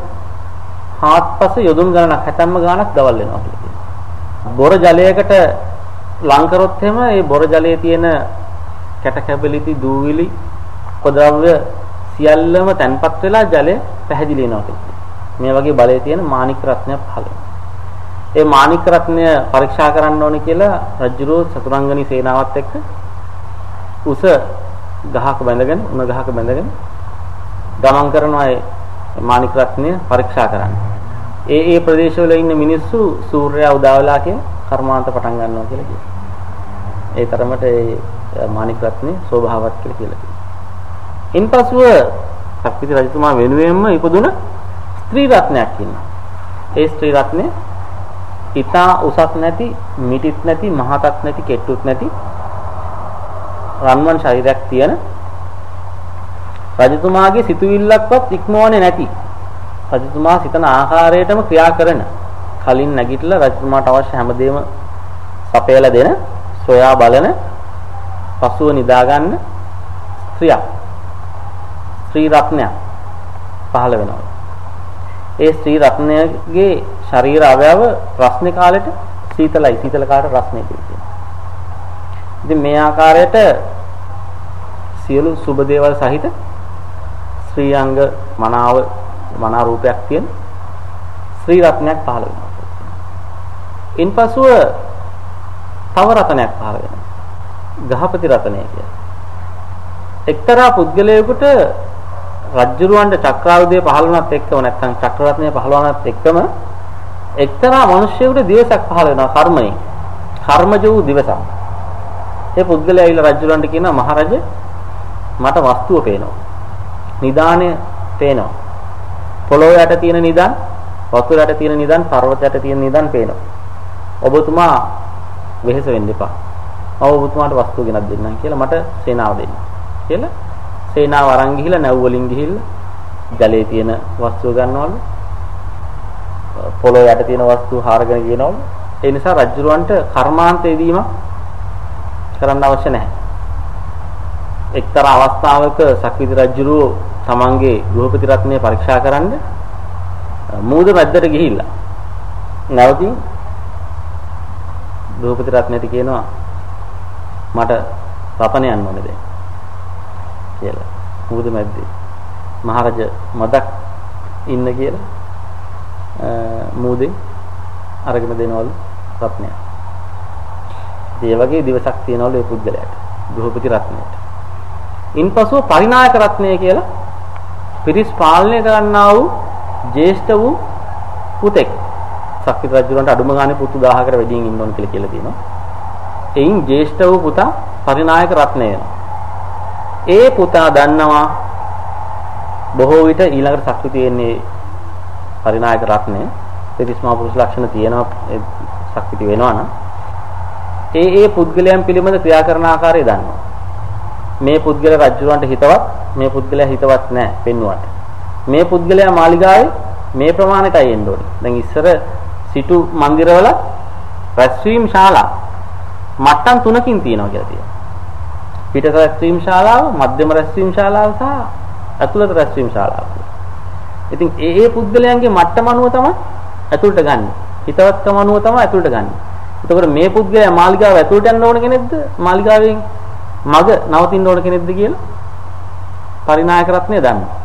හාත්පස යොදුන් ගණනක් හැතැම්ම ගණනක් දවල් වෙනවා කියලා කියනවා. බොර ජලයකට ලං කරොත් එහෙම ඒ බොර ජලයේ තියෙන කැට කැබලිති දූවිලි උපද්‍රව්‍ය සියල්ලම තැන්පත් වෙලා ජලය පැහැදිලි වෙනවා කියලා. මේ වගේ බලය තියෙන මාණික රත්නයක් පහළ ඒ මාණික රත්නය පරීක්ෂා කරන්න ඕනේ කියලා රජුරෝ චතුරංගනී සේනාවත් එක්ක උස ගහක බැඳගෙන උණ ගහක බැඳගෙන ගමන් කරනවා ඒ මාණික රත්නය පරීක්ෂා කරන්න. ඒ ඒ ප්‍රදේශවල ඉන්න මිනිස්සු සූර්යයා උදා වෙලා කියන කර්මාන්ත පටන් ගන්නවා කියලා කියනවා. ඒ තරමට ඒ මාණික රත්නේ ස්වභාවත් කියලා කියලා කියනවා. ඉන්පසුව සක්විති රජතුමා වෙනුවෙන්ම ඉපදුන ස්ත්‍රී රත්නයක් ඉන්නවා. ඒ ස්ත්‍රී රත්නේ ඊතා උසක් නැති, මිටිත් නැති, මහතත් නැති, කෙට්ටුත් නැති රන්වන් ශරීරයක් තියෙන රජතුමාගේ සිතුවිල්ලක්වත් ඉක්මවන්නේ නැති රජතුමා සිතන ආකාරයටම ක්‍රියා කරන කලින් නැගිටලා රජතුමාට අවශ්‍ය හැමදේම සපයලා දෙන සොයා බලන පසුව නිදා ගන්න ස්ත්‍රියක් ස්ත්‍රී රත්නයක් පහළ වෙනවා. ඒ ස්ත්‍රී රත්නයේ ශරීර අවයව රස්නේ කාලෙට සීතලයි සීතල කාලට රස්නේ කියනවා. ඉතින් මේ ආකාරයට සියලු සුබ දේවල් සහිත ශ්‍රී අංග මනාව මනා රූපයක් තියෙන ශ්‍රී රත්නයක් පහළ වෙනවා. ඉන්පසුව තව රතනයක් පහළ වෙනවා. ගහපති රතනය කියලා. එක්තරා පුද්ගලයෙකුට රජ්ජුරුවන්ට චක්‍රායුධය පහළ වුණත් එක්කම නැත්නම් චක්‍රරත්නය පහළ වුණත් එක්කම එක්තරා මිනිසෙකුට දිවසක් පහළ වෙනවා කර්මයෙන්. කර්මජ වූ දිවසක්. ඒ පුද්ගලයා ඇවිල්ලා රජුලන්ට කියනවා මහරජ මට වස්තුව පේනවා. නිදාණය පේනවා. පොළොව යට තියෙන නිදන්, වතුර යට තියෙන නිදන්, පර්වත යට තියෙන නිදන් පේනවා. ඔබතුමා වෙහෙස වෙන්න එපා. මම ඔබතුමාට වස්තුව ගෙනත් දෙන්නම් කියලා මට සේනාව දෙන්න. කියලා සේනාව අරන් ගිහිල්ලා නැව් වලින් ගිහිල්ලා ජලයේ තියෙන වස්තුව ගන්නවලු. පොළොව යට තියෙන වස්තුව හාරගෙන ගියනවලු. ඒ නිසා රජුරවන්ට කර්මාන්ත යෙදීමක් කරන්න අවශ්‍ය නැහැ. එක්තරා අවස්ථාවක සක්විති රජුරෝ තමන්ගේ ගෘහපති රත්නය පරීක්ෂා කරන්න මූද මැද්දට ගිහිල්ලා නැවතින් ගෘහපති රත්නයට කියනවා මට රතන යන්න ඕනේ දැන් කියලා. මූද මැද්දේ මහරජ මදක් ඉන්න කියලා මූදෙන් අරගෙන දෙනවලු රත්නය. ඒ වගේ දිවසක් තියනවලු ඒ පුද්ගලයාට ගෘහපති රත්නයට. ඉන්පසුව පරිනායක රත්නය කියලා පිරිස් පාලනය කරන්නා වූ ජේෂ්ඨ වූ පුතෙක්. සක්විත රජුන්ට අඩුම ගානේ පුතු 1000කට වැඩියෙන් ඉන්න ඕන කියලා කියලා තියෙනවා. එයින් ජේෂ්ඨ වූ පුතා පරිනායක රත්නය ඒ පුතා දන්නවා බොහෝ විට ඊළඟට සක්විති වෙන්නේ පරිනායක රත්නය. පිරිස්මා පුරුෂ ලක්ෂණ තියෙනවා සක්විති වෙනවා නම් ඒ ඒ පුද්ගලයන් පිළිබඳ ක්‍රියා කරන ආකාරය දන්නවා. මේ පුද්ගල රජුරවන්ට හිතවත් මේ පුද්ගලයා හිතවත් නැහැ පෙන්වුවට. මේ පුද්ගලයා මාලිගාවේ මේ ප්‍රමාණයටයි එන්න ඕනේ. දැන් ඉස්සර සිටු මන්දිරවල රැස්වීම් ශාලා මට්ටම් තුනකින් තියෙනවා කියලා තියෙනවා. පිටත රැස්වීම් ශාලාව, මධ්‍යම රැස්වීම් ශාලාව සහ ඇතුළත රැස්වීම් ශාලාව. ඉතින් ඒ ඒ පුද්ගලයන්ගේ මට්ටම අනුව තමයි ඇතුළට ගන්න. හිතවත්කම අනුව තමයි ඇතුළට ගන්න. එතකොට මේ පුද්ගලයා මාලිගාව ඇතුළට යන්න ඕන කෙනෙක්ද? මාලිගාවෙන් මග නවතින්න ඕන කෙනෙක්ද කියලා පරිණායක රත්නය දන්නවා.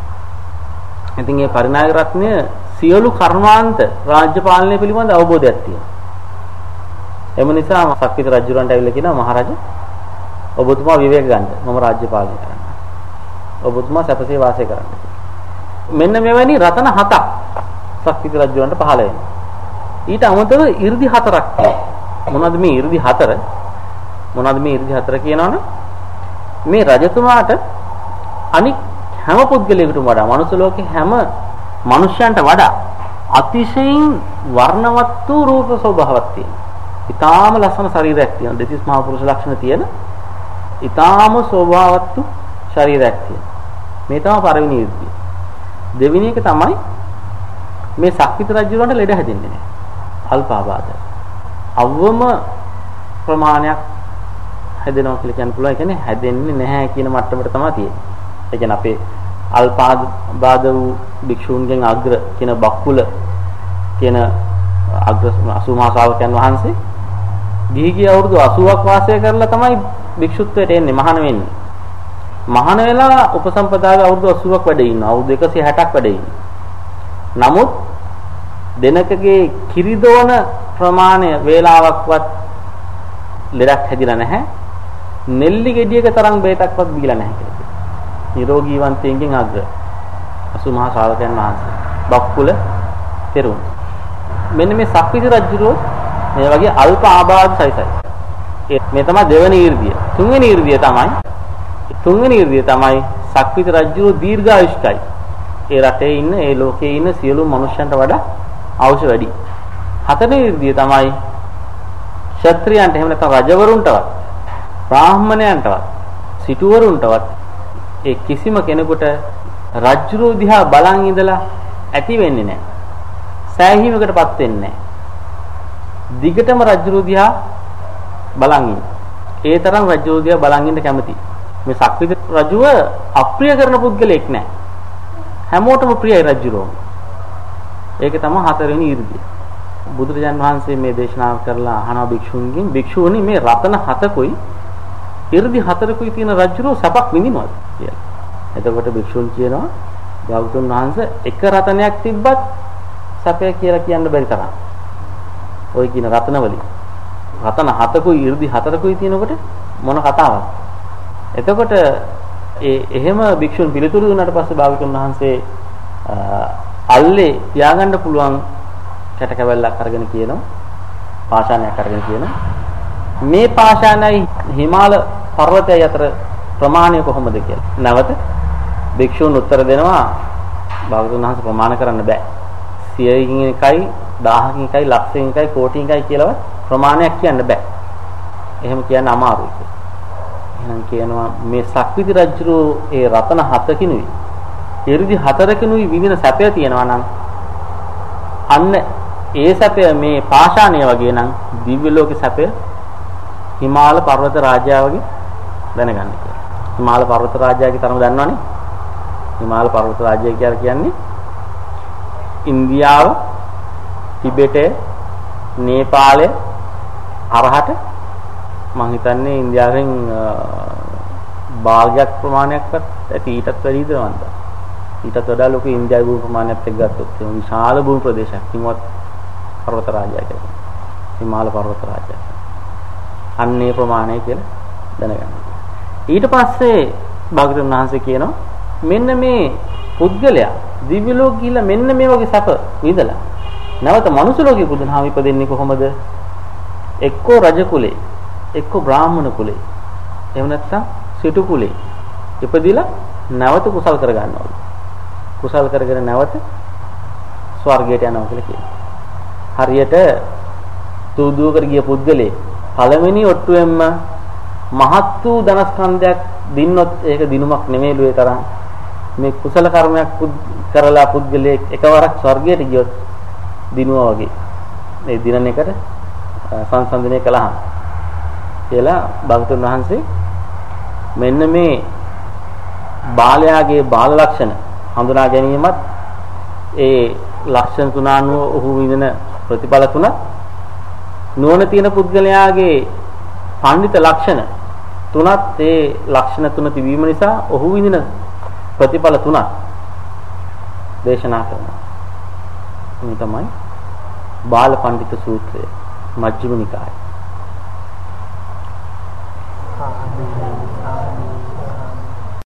ඉතින් මේ පරිණායක රත්නය සියලු කර්මාන්ත රාජ්‍ය පාලනය පිළිබඳ අවබෝධයක් තියෙනවා. එම නිසා සක්විත රජුරන්ට ඇවිල්ලා කියනවා මහරජා ඔබතුමා විවේක ගන්න. මම රාජ්‍ය පාලනය කරන්න. ඔබතුමා සැපසේ වාසය කරන්න. මෙන්න මෙවැනි රතන හතක් සක්විත රජුරන්ට පහළ වෙනවා. ඊට අමතරව 이르දි හතරක් තියෙනවා. මොනවද මේ 이르දි හතර? මොනවද මේ 이르දි හතර කියනවනම් මේ රජතුමාට අනික් හැම පුද්ගලයෙකුටම වඩා මනුස්ස ලෝකේ හැම මිනිසයන්ට වඩා අතිශයින් වර්ණවත් වූ රූප ස්වභාවයක් තියෙනවා. ඊටාම ලස්සන ශරීරයක් තියෙනවා. දෙතිස් මහා පුරුෂ ලක්ෂණ තියෙන ඊටාම ස්වභාවවත් වූ ශරීරයක් තියෙනවා. මේ තමයි පළවෙනි ඉර්ධිය. දෙවෙනි එක තමයි මේ සක්විත රජුලන්ට ලෙඩ හැදෙන්නේ නැහැ. අල්පාබාධ. අවම ප්‍රමාණයක් හැදෙනවා කියලා කියන්න පුළුවන්. ඒ කියන්නේ හැදෙන්නේ නැහැ කියන මට්ටමට තමයි තියෙන්නේ. ඒ කියන්නේ අපේ අල්පාබාධ වූ භික්ෂූන්ගෙන් අග්‍ර කියන බක්කුල කියන අග්‍ර 80 මහා ශ්‍රාවකයන් වහන්සේ ගිහි ගිය අවුරුදු 80ක් වාසය කරලා තමයි භික්ෂුත්වයට එන්නේ මහාන වෙන්නේ. මහාන වෙලා උපසම්පදාවේ අවුරුදු 80ක් වැඩ ඉන්නවා. අවුරුදු 160ක් වැඩ ඉන්නවා. නමුත් දෙනකගේ කිරිදෝන ප්‍රමාණය වේලාවක්වත් ලෙඩක් හැදිලා නැහැ. නෙල්ලි ගෙඩියක තරම් බේතක්වත් බීලා නැහැ කියලා. නිරෝගීවන්තයින්ගෙන් අග්‍ර. අසු මහා ශ්‍රාවකයන් වහන්සේ. බක්කුල තෙරුන්. මෙන්න මේ සක්විති රජුරෝ මේ වගේ අල්ප ආබාධ සයිසයි. මේ තමයි දෙවෙනි ඊර්ධිය. තුන්වෙනි ඊර්ධිය තමයි තුන්වෙනි ඊර්ධිය තමයි සක්විති රජුරෝ දීර්ඝායුෂ්කයි. ඒ රටේ ඉන්න ඒ ලෝකේ ඉන්න සියලු මනුෂ්‍යයන්ට වඩා අවශ්‍ය වැඩි. හතරවෙනි ඊර්ධිය තමයි ක්ෂත්‍රියන්ට එහෙම නැත්නම් රජවරුන්ටවත් බ්‍රාහ්මණයන්ටවත් සිටුවරුන්ටවත් ඒ කිසිම කෙනෙකුට රජ්ජුරුව දිහා බලන් ඉඳලා ඇති වෙන්නේ නැහැ. සෑහීමකටපත් වෙන්නේ නැහැ. දිගටම රජ්ජුරුව දිහා බලන් ඉන්න. ඒ තරම් රජ්ජුරුව දිහා බලන් ඉන්න කැමති. මේ සක්විති රජුව අප්‍රිය කරන පුද්ගලෙක් නැහැ. හැමෝටම ප්‍රියයි රජ්ජුරුව. ඒක තමයි හතරවෙනි 이르දිය. බුදුරජාන් වහන්සේ මේ දේශනාව කරලා අහන භික්ෂුන්ගෙන් භික්ෂුවනි මේ රතන හතකුයි 이르දි හතරකුයි තියෙන රජුරෝ සපක් විඳිනවද කියලා. එතකොට භික්ෂුන් කියනවා ගෞතම වහන්සේ එක රතනයක් තිබ්බත් සපය කියලා කියන්න බැරි තරම්. ওই කියන රතනවලින් රතන හතකුයි 이르දි හතරකුයි තියෙනකොට මොන කතාවක්. එතකොට ඒ එහෙම භික්ෂුන් පිළිතුරු දුන්නාට පස්සේ භාගතුන් වහන්සේ අල්ලේ තියාගන්න පුළුවන් කැට කැවැල්ලක් අරගෙන කියනවා පාෂාණයක් අරගෙන කියනවා මේ පාෂාණයි හිමාල පර්වතය අතර ප්‍රමාණය කොහොමද කියලා. නැවත භික්ෂුන් උත්තර දෙනවා භාගතුන් වහන්සේ ප්‍රමාණ කරන්න බෑ. 100කින් එකයි 1000කින් එකයි ලක්ෂයෙන් එකයි කෝටියෙන් එකයි කියලා ප්‍රමාණයක් කියන්න බෑ. එහෙම කියන්න අමාරුයි කියලා. එහෙනම් කියනවා මේ සක්විති රජුරෝ ඒ රතන හතකිනුයි ඉරිදි හතරකිනුයි විවිධ සැපය තියෙනවා නම් අන්න ඒ සැපය මේ පාෂාණය වගේ නම් දිව්‍ය ලෝකේ සැපය හිමාල පර්වත රාජයා වගේ දැනගන්න කියලා. හිමාල පර්වත රාජයාගේ තරම දන්නවනේ. හිමාල පර්වත රාජ්‍යය කියලා කියන්නේ ඉන්දියාව, ටිබෙට්, නේපාලය අරහට මම හිතන්නේ ඉන්දියාවෙන් භාගයක් ප්‍රමාණයක්වත් ඇති ඊටත් වැඩිද මන්ද. ඊටත් වඩා ලොකු ඉන්දියාවේ භූමි ප්‍රමාණයක් එක්ක ගත්තොත් ඒ විශාල භූමි ප්‍රදේශයක් හිමවත් පර්වත රාජ්‍යය කියලා. හිමාල පර්වත රාජ්‍යය. අන්නේ ප්‍රමාණය කියලා දැනගන්න. ඊට පස්සේ භාගතුන් වහන්සේ කියනවා මෙන්න මේ පුද්ගලයා දිව්‍ය ලෝක ගිහිල්ලා මෙන්න මේ වගේ සැප විඳලා නැවත මනුස්ස ලෝකෙ බුදුනහම ඉපදෙන්නේ කොහොමද? එක්කෝ රජ කුලේ එක්ක බ්‍රාහ්මණ කුලේ එහෙම නැත්නම් සිටු කුලේ ඉපදිලා නැවත කුසල් කර ගන්නවලු කුසල් කරගෙන නැවත ස්වර්ගයට යනවා කියලා කියනවා හරියට තුදුවකට ගිය පුද්ගලේ පළවෙනි ඔට්ටුවෙන්ම මහත් වූ ධනස්කන්ධයක් දින්නොත් ඒක දිනුමක් නෙමෙයිලු ඒ තරම්. මේ කුසල කර්මයක් කරලා පුද්ගලයෙක් එකවරක් ස්වර්ගයට ගියොත් දිනුවා වගේ. මේ දිනන එකට සංසන්දනය කළාම කියලා භගතුන් වහන්සේ මෙන්න මේ බාලයාගේ බාල ලක්ෂණ හඳුනා ගැනීමත් ඒ ලක්ෂණ තුන අනුව ඔහු විඳින ප්‍රතිඵල තුන නුවණ තියෙන පුද්ගලයාගේ පඬිත ලක්ෂණ තුනත් ඒ ලක්ෂණ තුන තිබීම නිසා ඔහු විඳින ප්‍රතිඵල තුනක් දේශනා කරනවා. මේ තමයි බාල පඬිත සූත්‍රය මජ්ක්‍ධිම නිකායේ.